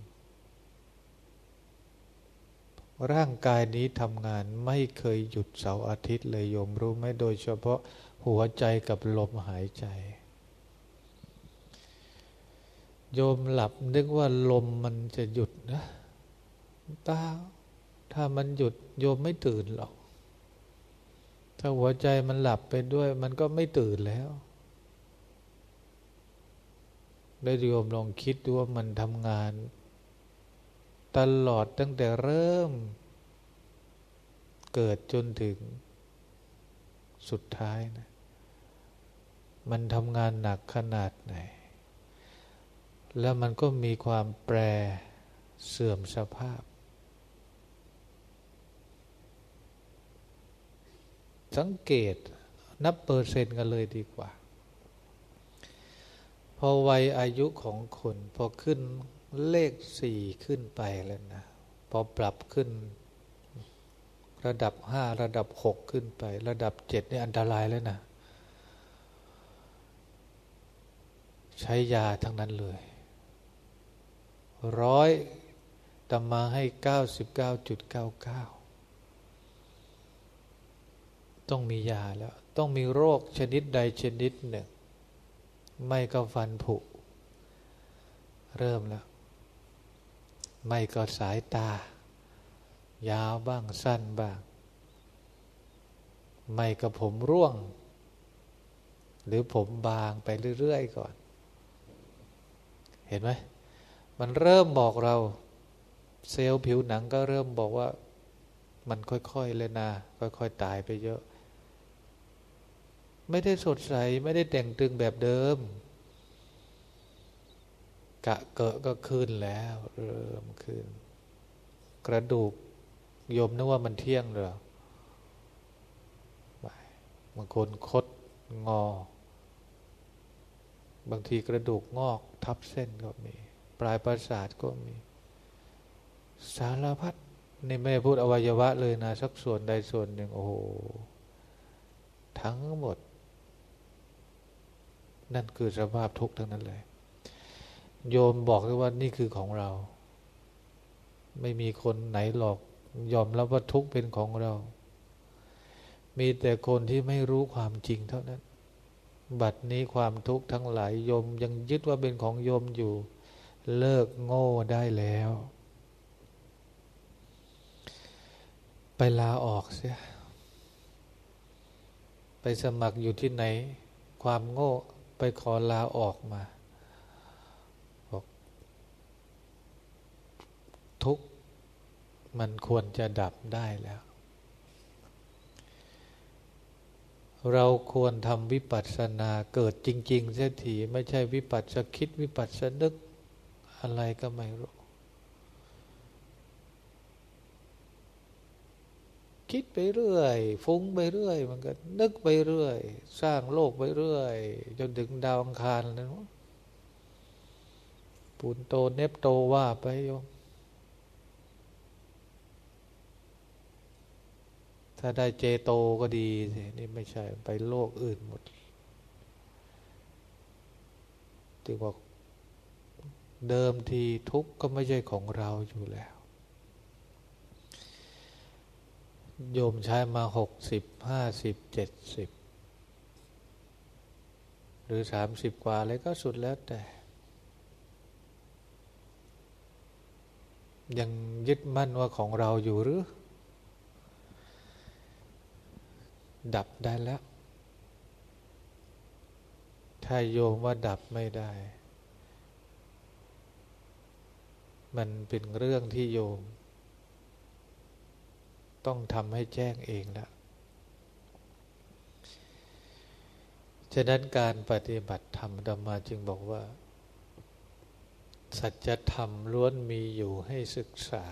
ร่างกายนี้ทำงานไม่เคยหยุดเสาร์อาทิตย์เลยโยมรู้ไหมโดยเฉพาะหัวใจกับลมหายใจ โยมหลับนึกว่าลมมันจะหยุดนะตาถ้ามันหยุดโยมไม่ตื่นหรอก ถ้าหัวใจมันหลับไปด้วย มันก็ไม่ตื่นแล้ว ได้โยมลองคิดดูว่ามันทำงาน ตลอดตั้งแต่เริ่ม เกิดจนถึง สุดท้ายนะ มันทำงานหนักขนาดไหน แล้วมันก็มีความแปรเสื่อมสภาพ สังเกตนับเปอร์เซ็นต์กันเลยดีกว่า พอวัยอายุของคน พอขึ้นเลขสี่ขึ้นไปแล้วนะ พอปรับขึ้น ระดับห้าระดับหกขึ้นไป ระดับเจ็ดนี่อันตรายแล้วนะ ใช้ยาทั้งนั้นเลย ร้อยตมาให้เก้าสิบเก้าจุดเก้าเก้า ต้องมียาแล้ว ต้องมีโรคชนิดใดชนิดหนึ่ง ไม่ก็ฟันผุ เริ่มแล้ว ไม่ก็สายตา ยาวบ้างสั้นบ้าง ไม่ก็ผมร่วง หรือผมบางไปเรื่อยๆก่อน เห็นไหม มันเริ่มบอกเรา เซลล์ผิวหนังก็เริ่มบอกว่ามันค่อยๆเลยนะ ค่อย ๆ ตายไปเยอะ ไม่ได้สดใส ไม่ได้แต่งตึงแบบเดิม กะเกะก็ขึ้นแล้ว เริ่มขึ้น กระดูกโยมนึกว่ามันเที่ยงหรอบางคนคดงอ บางทีกระดูกงอกทับเส้นก็มี ปลายประสาทก็มี สารพัดนี่ไม่พูดอวัยวะเลยนะ สักส่วนใดส่วนหนึ่ง โอ้โห ทั้งหมด นั่นคือสภาพทุกข์ทั้งนั้นเลย โยมบอกเลยว่านี่คือของเรา ไม่มีคนไหนหลอก ยอมรับว่าทุกข์เป็นของเรา มีแต่คนที่ไม่รู้ความจริงเท่านั้น บัดนี้ความทุกข์ทั้งหลายโยมยังยึดว่าเป็นของโยมอยู่ เลิกโง่ได้แล้ว ไปลาออกเสียไปสมัครอยู่ที่ไหน ความโง่ ไปขอลาออกมาบอกทุกมันควรจะดับได้แล้ว เราควรทำวิปัสสนาเกิดจริง ๆ เสียที ไม่ใช่วิปัสสคิดวิปัสสนึกอะไรก็ไม่รู้ คิดไปเรื่อย ฟุ้งไปเรื่อย มันก็นึกไปเรื่อย สร้างโลกไปเรื่อย จนถึงดาวอังคารนะปูนโตเนปโตว่าไปโยมถ้าได้เจโตก็ดีสินี่ไม่ใช่ไปโลกอื่นหมดถึงบอกเดิมทีทุกข์ก็ไม่ใช่ของเราอยู่แล้ว โยมใช้มาหกสิบห้าสิบเจ็ดสิบหรือสามสิบกว่าอะไรก็สุดแล้วแต่ ยังยึดมั่นว่าของเราอยู่หรือ ดับได้แล้ว ถ้าโยมว่าดับไม่ได้ มันเป็นเรื่องที่โยม ต้องทำให้แจ้งเองล้วฉะนั้นการปฏิบัติธรรมธรรมาจึงบอกว่า สัจธรรมล้วนมีอยู่ให้ศึกษา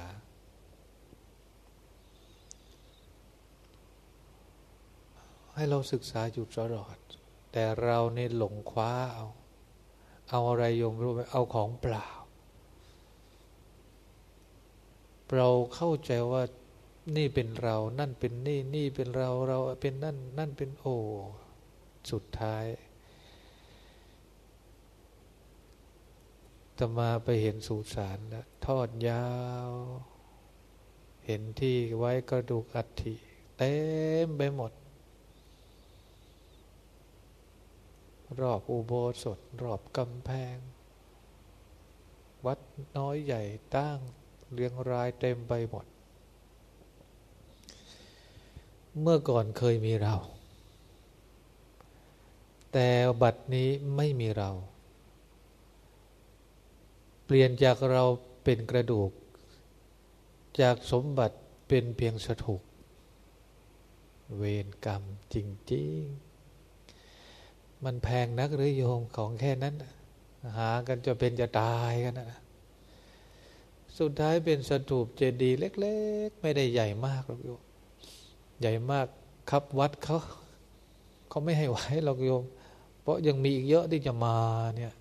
ให้เราศึกษาอยู่ตลอด แต่เราเนี่หลงคว้าเอา เอาอะไรโยมรู้ไหมเอาของเปล่า เราเข้าใจว่า นี่เป็นเรา นั่นเป็นนี่ นี่เป็นเรา เราเป็นนั่น นั่นเป็นโอ สุดท้ายจะมาไปเห็นสุสานแล้วทอดยาว เห็นที่ไว้กระดูกอัฐิเต็มไปหมด รอบอุโบสถ รอบกำแพง วัดน้อยใหญ่ตั้งเรียงรายเต็มไปหมด เมื่อก่อนเคยมีเรา แต่บัดนี้ไม่มีเรา เปลี่ยนจากเราเป็นกระดูก จากสมบัติเป็นเพียงสถูก เวรกรรมจริง ๆ มันแพงนักหรือโยมของแค่นั้น หากันจะเป็นจะตายกันนะสุดท้ายเป็นสถูปเจดีย์เล็ก ๆ ไม่ได้ใหญ่มากหรอกโยม ใหญ่มากครับวัดเขาเขาไม่ให้ไว้หรอกโยม เพราะยังมีอีกเยอะที่จะมาเนี่ย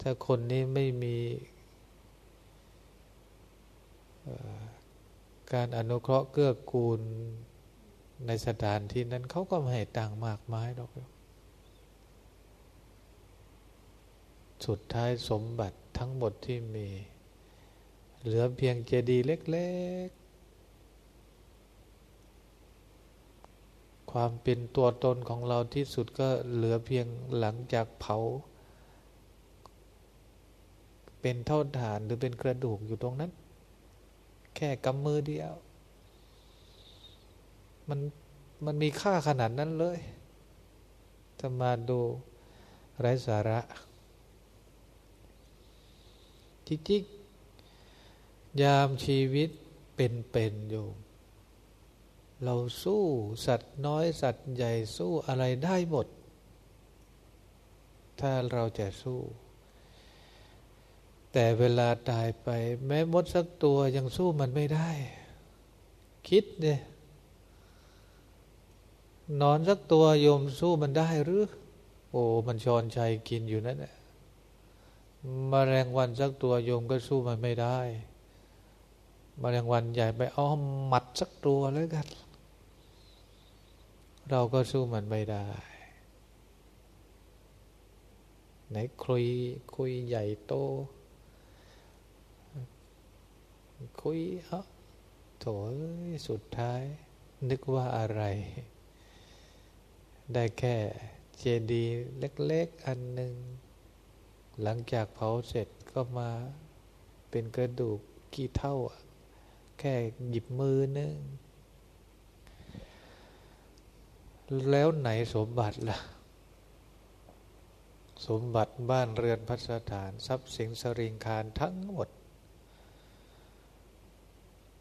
ถ้าคนนี้ไม่มีการอนุเคราะห์เกื้อกูลในสถานที่นั้นเขาก็ไม่ให้ต่างมากมายหรอก สุดท้ายสมบัติทั้งหมดที่มี เหลือเพียงเจดีย์เล็ก ความเป็นตัวตนของเราที่สุดก็เหลือเพียงหลังจากเผา เป็นเท่าฐานหรือเป็นกระดูกอยู่ตรงนั้น แค่กำมือเดียว มันมันมีค่าขนาดนั้นเลยจะมาดูไร้สาระจริงๆยามชีวิตเป็นๆอยู่ เราสู้สัตว์น้อยสัตว์ใหญ่สู้อะไรได้หมด ถ้าเราจะสู้ แต่เวลาตายไป แม้มดสักตัวยังสู้มันไม่ได้ คิดเนี่ยนอนสักตัวโยมสู้มันได้หรือ โอ้มันชอนชัยกินอยู่นั่นแหละมแมลงวันสักตัวโยมก็สู้มันไม่ได้มแมลงวันใหญ่ไปอ้อมหมัดสักตัวแล้วกัน เราก็สู้มันไม่ได้ ไหนคุยคุยใหญ่โต คุยเอ้าโถสุดท้าย นึกว่าอะไร ได้แค่เจดีย์เล็กๆอันหนึ่ง หลังจากเผาเสร็จก็มาเป็นกระดูกกี่เท่า แค่หยิบมือนึง แล้วไหนสมบัติละ่ะ สมบัติบ้านเรือนพัสถานทรัพย์สินสริงคารทั้งหมด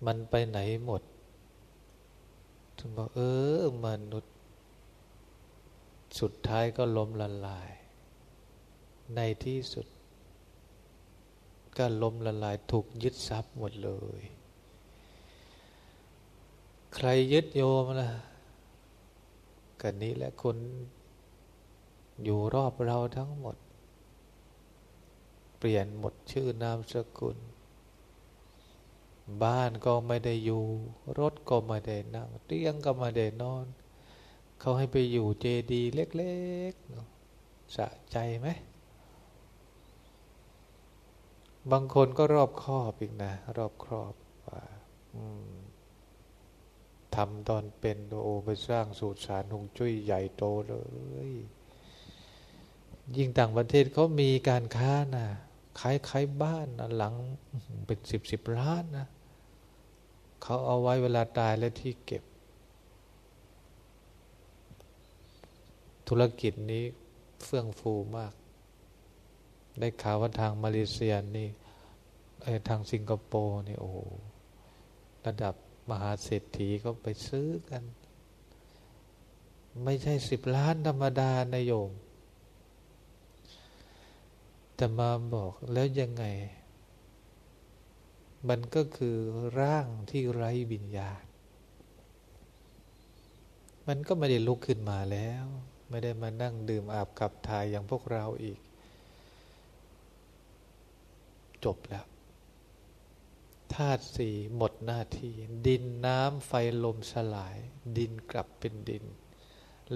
มันไปไหนหมดถึงบอกเออมนุษย์ สุดท้ายก็ล้มละลาย ในที่สุด ก็ล้มละลายถูกยึดทรัพย์หมดเลย ใครยึดโยมล่ะ กันนี้และคนอยู่รอบเราทั้งหมด เปลี่ยนหมดชื่อนามสกุล บ้านก็ไม่ได้อยู่ รถก็ไม่ได้นั่งเตียงก็ไม่ได้นอน เขาให้ไปอยู่เจดีเล็กๆสะใจไหม บางคนก็รอบครอบอีกนะ รอบครอบว่า ทำตอนเป็นโอไปสร้างสูตรสารหงจุ้ยใหญ่โตเลย ยิ่งต่างประเทศเขามีการค้านะขายขายบ้านนะหลังเป็นสิบสิบล้านนะเขาเอาไว้เวลาตายและที่เก็บ ธุรกิจนี้เฟื่องฟูมาก ได้ข่าวว่าทางมาเลเซียนี่ทางสิงคโปร์นี่โอ้ระดับ มหาเศรษฐีก็ไปซื้อกัน ไม่ใช่สิบล้านธรรมดานายโยม แต่มาบอกแล้วยังไง มันก็คือร่างที่ไร้วิญญาณ มันก็ไม่ได้ลุกขึ้นมาแล้ว ไม่ได้มานั่งดื่มอาบขับถ่ายอย่างพวกเราอีก จบแล้ว ธาตุสี่หมดหน้าที่ ดินน้ำไฟลมสลาย ดินกลับเป็นดิน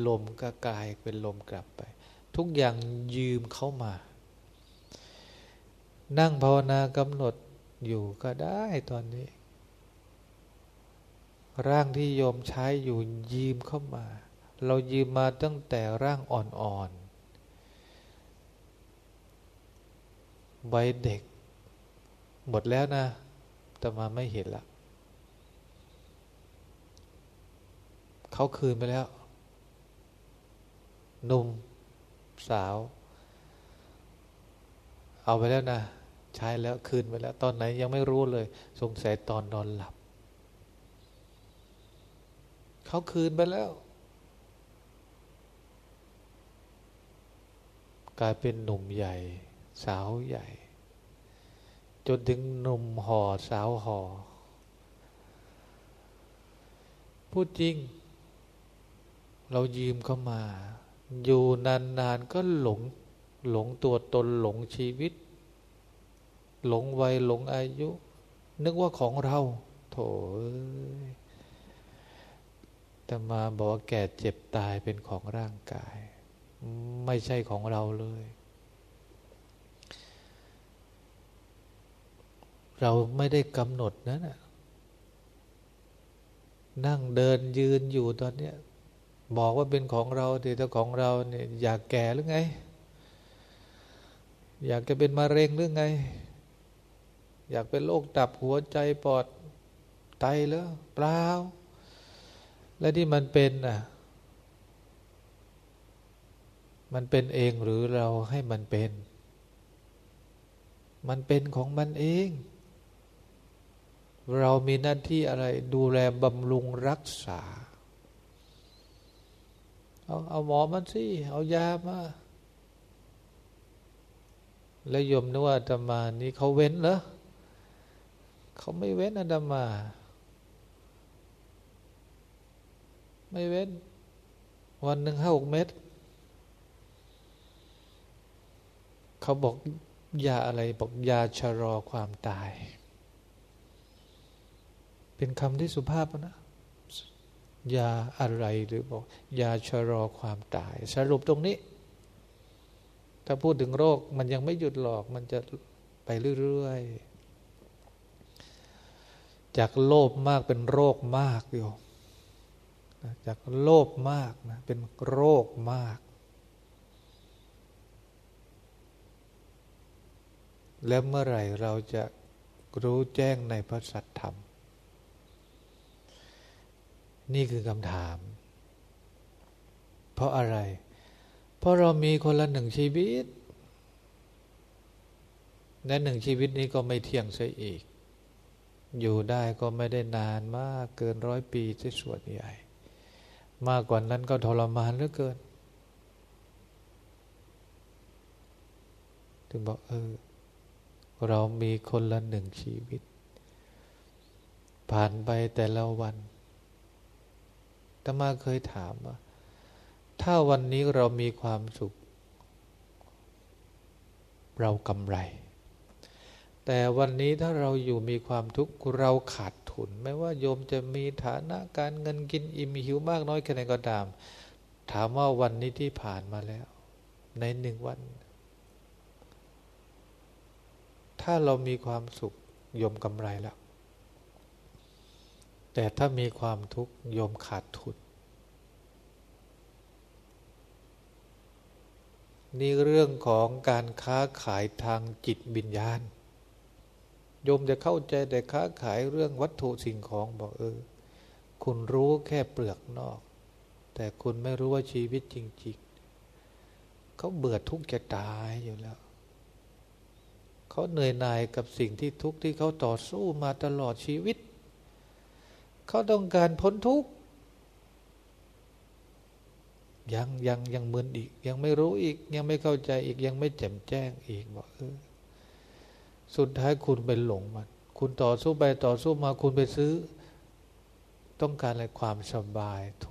ลมก็กลายเป็นลมกลับไป ทุกอย่างยืมเข้ามา นั่งภาวนากำหนดอยู่ก็ได้ตอนนี้ ร่างที่โยมใช้อยู่ยืมเข้ามา เรายืมมาตั้งแต่ร่างอ่อนๆวัยเด็ก หมดแล้วนะ แต่มาไม่เห็นละเขาคืนไปแล้วหนุ่มสาว เอาไปแล้วนะ ใช้แล้วคืนไปแล้ว ตอนไหนยังไม่รู้เลย สงสัยตอนนอนหลับ เขาคืนไปแล้ว กลายเป็นหนุ่มใหญ่ สาวใหญ่ จนถึงหนุ่มห่อสาวห่อพูดจริง เรายืมเข้ามา อยู่นานๆก็หลง หลงตัวตนหลงชีวิต หลงวัยหลงอายุ นึกว่าของเรา โถแต่มาบอกว่าแก่เจ็บตายเป็นของร่างกาย ไม่ใช่ของเราเลย เราไม่ได้กำหนดนะั่นนั่งเดินยืนอยู่ตอนนี้บอกว่าเป็นของเราแต่ถ้าของเราเนี่ยอยากแก่หรือไง อยากจะเป็นมะเร็งหรือไง อยากเป็นโรคตับหัวใจปอดไตแล้วเปล่า และที่มันเป็นอะ มันเป็นเองหรือเราให้มันเป็น มันเป็นของมันเอง เรามีหน้าที่อะไรดูแลบำรุงรักษา เอาเอาหมอมันสิ เอายามา แล้วยมนึกว่าธรรมานี้เขาเว้นเหรอเขาไม่เว้นอาตมา ไม่เว้น วันหนึ่งห้าหกเม็ดเขาบอกยาอะไรบอกยาชะลอความตาย เป็นคำที่สุภาพนะยาอะไรหรือบอกยาชะลอความตาย สรุปตรงนี้ ถ้าพูดถึงโรคมันยังไม่หยุดหลอก มันจะไปเรื่อยๆ จากโลภมากเป็นโรคมากอยู่จากโลภมากนะเป็นโรคมาก แล้วเมื่อไหร่เราจะรู้แจ้งในพระสัทธรรม นี่คือคำถาม เพราะอะไร เพราะเรามีคนละหนึ่งชีวิต และหนึ่งชีวิตนี้ก็ไม่เที่ยงเสียอีก อยู่ได้ก็ไม่ได้นานมากเกินร้อยปีที่ส่วนใหญ่ มากกว่านั้นก็ทรมานเหลือเกิน ถึงบอกเออ เรามีคนละหนึ่งชีวิต ผ่านไปแต่ละวัน ตมาเคยถามว่า ถ้าวันนี้เรามีความสุข เรากำไร แต่วันนี้ถ้าเราอยู่มีความทุกข์เราขาดทุน ไม่ว่าโยมจะมีฐานะการเงินกินอิ่มหิวมากน้อยแค่ไหนก็ตาม ถามว่าวันนี้ที่ผ่านมาแล้ว ในหนึ่งวัน ถ้าเรามีความสุขโยมกำไรแล้ว แต่ถ้ามีความทุกข์โยมขาดทุน นี่เรื่องของการค้าขายทางจิตวิญญาณ โยมจะเข้าใจแต่ค้าขายเรื่องวัตถุสิ่งของบอกเออ คุณรู้แค่เปลือกนอก แต่คุณไม่รู้ว่าชีวิตจริงๆ เขาเบื่อทุกข์จะตายอยู่แล้ว เขาเหนื่อยหน่ายกับสิ่งที่ทุกข์ที่เขาต่อสู้มาตลอดชีวิต เขาต้องการพ้นทุกข์ยังยังยังมึนอีก ยังไม่รู้อีก ยังไม่เข้าใจอีกยังไม่แจ่มแจ้งอีกบอกเออสุดท้ายคุณไปหลงมัน คุณต่อสู้ไปต่อสู้มาคุณไปซื้อ ต้องการอะไรความสบาย โถ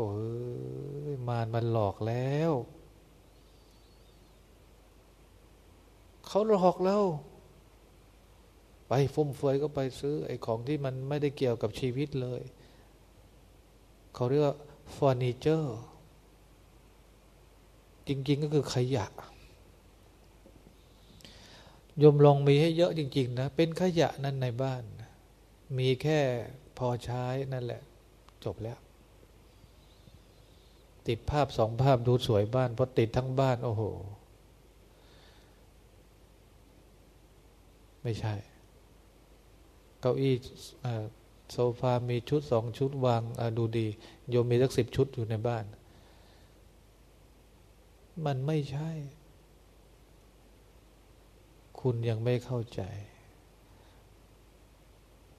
มานมันหลอกแล้วเขาหลอกแล้ว ไปฟุ่มเฟือยก็ไปซื้อ ไอ้ของที่มันไม่ได้เกี่ยวกับชีวิตเลย เขาเรียกว่าเฟอร์นิเจอร์ จริง ๆ ก็คือขยะยมลองมีให้เยอะจริง ๆ นะ เป็นขยะนั่นในบ้าน มีแค่พอใช้นั่นแหละ จบแล้ว ติดภาพสองภาพดูสวยบ้านพอติดทั้งบ้าน โอ้โห ไม่ใช่ เก้าอี้ โซฟามีชุดสองชุดวางดูดี โยมมีสักสิบชุดอยู่ในบ้าน มันไม่ใช่ คุณยังไม่เข้าใจ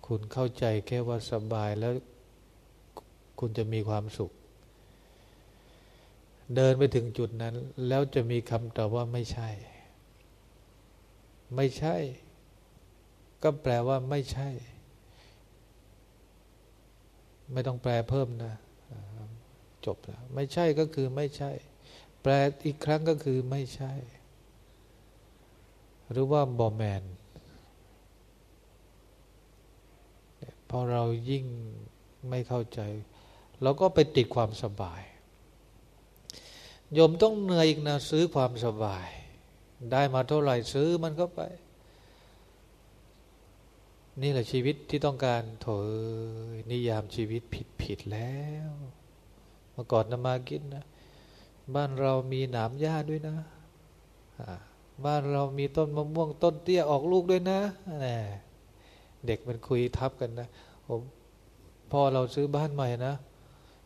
คุณเข้าใจแค่ว่าสบายแล้วคุณจะมีความสุข เดินไปถึงจุดนั้น แล้วจะมีคำตอบว่าไม่ใช่ ไม่ใช่ ก็แปลว่าไม่ใช่ ไม่ต้องแปลเพิ่มนะจบแล้วไม่ใช่ก็คือไม่ใช่ แปลอีกครั้งก็คือไม่ใช่ หรือว่าบอแมนพอเรายิ่งไม่เข้าใจ เราก็ไปติดความสบายโยมต้องเหนื่อยอีกนะซื้อความสบาย ได้มาเท่าไหร่ซื้อมันก็ไป นี่แหละชีวิตที่ต้องการโถนิยามชีวิตผิดผิดแล้ว เมื่อก่อนนมากินนะบ้านเรามีหนามหญ้าด้วยนะบ้านเรามีต้นมะม่วงต้นเตี้ยออกลูกด้วยนะเด็กมันคุยทับกันนะผมพ่อเราซื้อบ้านใหม่นะ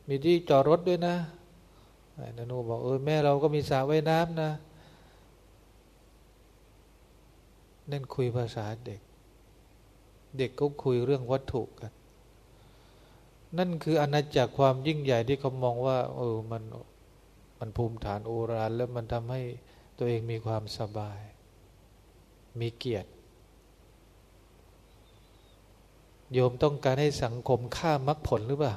มีที่จอดรถด้วยนะนันูบอกเออแม่เราก็มีสระว่ายน้ำนะนั่นคุยภาษาเด็ก เด็กก็คุยเรื่องวัตถุกัน นั่นคืออาณาจักรความยิ่งใหญ่ที่เขามองว่า เออมันมันภูมิฐานโอรานแล้วมันทำให้ตัวเองมีความสบาย มีเกียรติ โยมต้องการให้สังคมฆ่ามรรคผลหรือเปล่า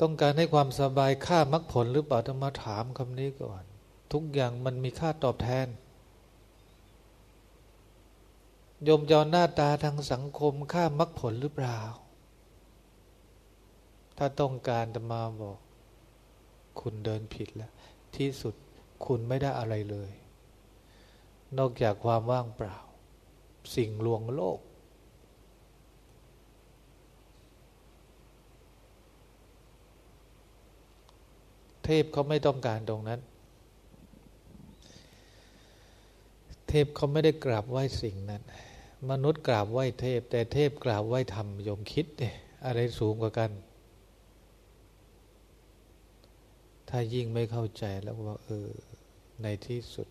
ต้องการให้ความสบายฆ่ามรรคผลหรือเปล่าต้องมาถามคำนี้ก่อน ทุกอย่างมันมีค่าตอบแทน โยมจะหน้าตาทางสังคมข้ามมรรคผลหรือเปล่า ถ้าต้องการจะมาบอก คุณเดินผิดแล้ว ที่สุดคุณไม่ได้อะไรเลย นอกจากความว่างเปล่า สิ่งลวงโลก เทพเขาไม่ต้องการตรงนั้นเทพเขาไม่ได้กราบไหว้สิ่งนั้น มนุษย์กราบไหว้เทพ แต่เทพกราบไหว้ธรรมยมคิดเนี่ยอะไรสูงกว่ากัน ถ้ายิ่งไม่เข้าใจแล้วว่าเออในที่สุด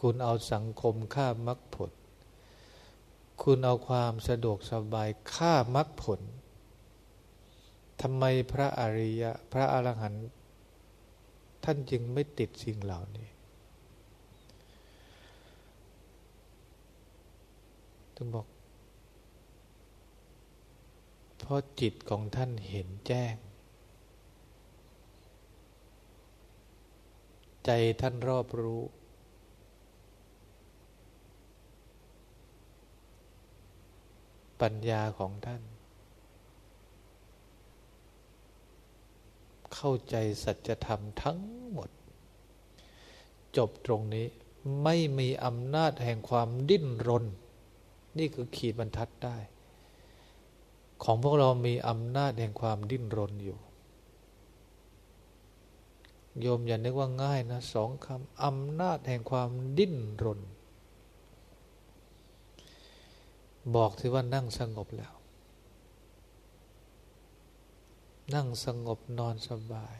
คุณเอาสังคมฆ่ามรรคผล คุณเอาความสะดวกสบายฆ่ามรรคผลทำไมพระอริยะ พระอรหันต์ท่านจึงไม่ติดสิ่งเหล่านี้ งบอกเพราะจิตของท่านเห็นแจ้ง ใจท่านรอบรู้ ปัญญาของท่าน เข้าใจสัจธรรมทั้งหมด จบตรงนี้ไม่มีอำนาจแห่งความดิ้นรน นี่คือขีดบรรทัดได้ ของพวกเรามีอำนาจแห่งความดิ้นรนอยู่ โยมอย่านึกว่าง่ายนะสองคำอำนาจแห่งความดิ้นรน บอกที่ว่านั่งสงบแล้ว นั่งสงบนอนสบาย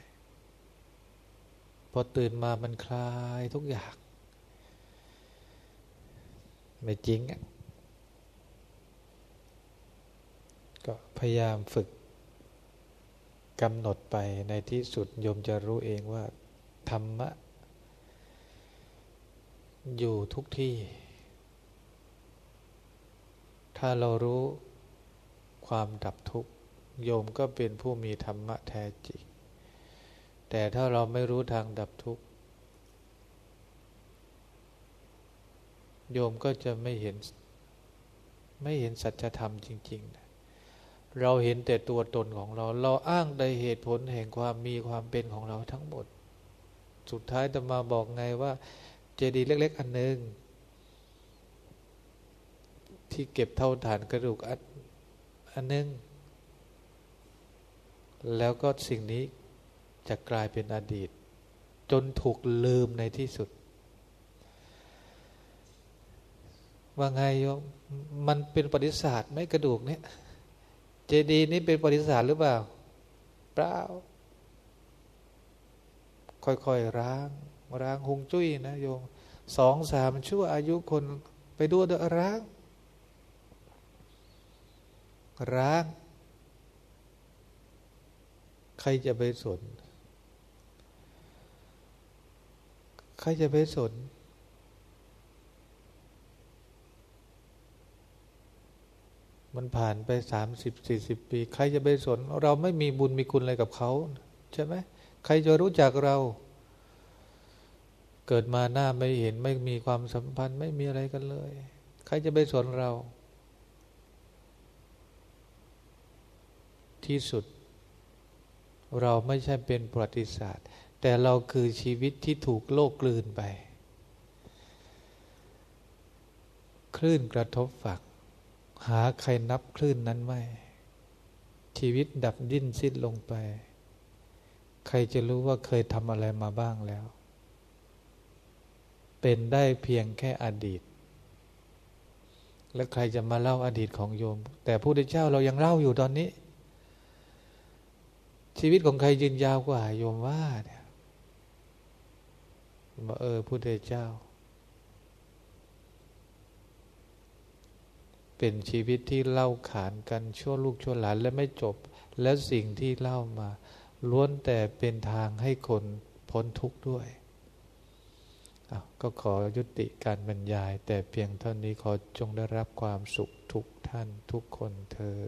พอตื่นมามันคลายทุกอย่าง ไม่จริงอะ ก็พยายามฝึกกำหนดไปในที่สุดโยมจะรู้เองว่า ธรรมะ อยู่ทุกที่ ถ้าเรารู้ความดับทุกข์โยมก็เป็นผู้มีธรรมะแท้จริง แต่ถ้าเราไม่รู้ทางดับทุกข์โยมก็จะไม่เห็นไม่เห็นสัจธรรมจริง ๆ เราเห็นแต่ตัวตนของเรา เราอ้างในเหตุผลแห่งความมีความเป็นของเราทั้งหมด สุดท้ายจะมาบอกไงว่า เจดีย์เล็ก ๆ อันหนึ่งที่เก็บเท่าฐานกระดูกอันอันหนึ่งแล้วก็สิ่งนี้จะกลายเป็นอดีต จนถูกลืมในที่สุด ว่าไงโยมมันเป็นปริศาสตร์ไหมกระดูกเนี่ย เจดีย์นี้เป็นปริศาสตร์หรือเปล่า เปล่า ค่อยๆร้าง ร้างหงจุ้ยนะโยมสองสามชั่วอายุคนไปดูเดอร้าง ร้าง ใครจะไปสน ใครจะไปสน มันผ่านไปสามสิบสี่สิบปี ใครจะไปสน เราไม่มีบุญมีคุณอะไรกับเขาใช่ไหมใครจะรู้จักเรา เกิดมาหน้าไม่เห็นไม่มีความสัมพันธ์ไม่มีอะไรกันเลย ใครจะไปสนเรา ที่สุด เราไม่ใช่เป็นประวัติศาสตร์ แต่เราคือชีวิตที่ถูกโลกกลืนไป คลื่นกระทบฝัก หาใครนับคลื่นนั้นไม่ ชีวิตดับดิ้นสิ้นลงไป ใครจะรู้ว่าเคยทำอะไรมาบ้างแล้ว เป็นได้เพียงแค่อดีต และใครจะมาเล่าอาดีตของโยม แต่ผู้ได้เจ้าเรายังเล่าอยู่ตอนนี้ ชีวิตของใครยืนยาวกว่าโยมว่าเนี่ยบอกเออผู้ได้เจ้า เป็นชีวิตที่เล่าขานกันชั่วลูกชั่วหลานและไม่จบ และสิ่งที่เล่ามาล้วนแต่เป็นทางให้คนพ้นทุกข์ด้วย ก็ขอยุติการบรรยาย แต่เพียงเท่านี้ขอจงได้รับความสุขทุกท่านทุกคนเธอ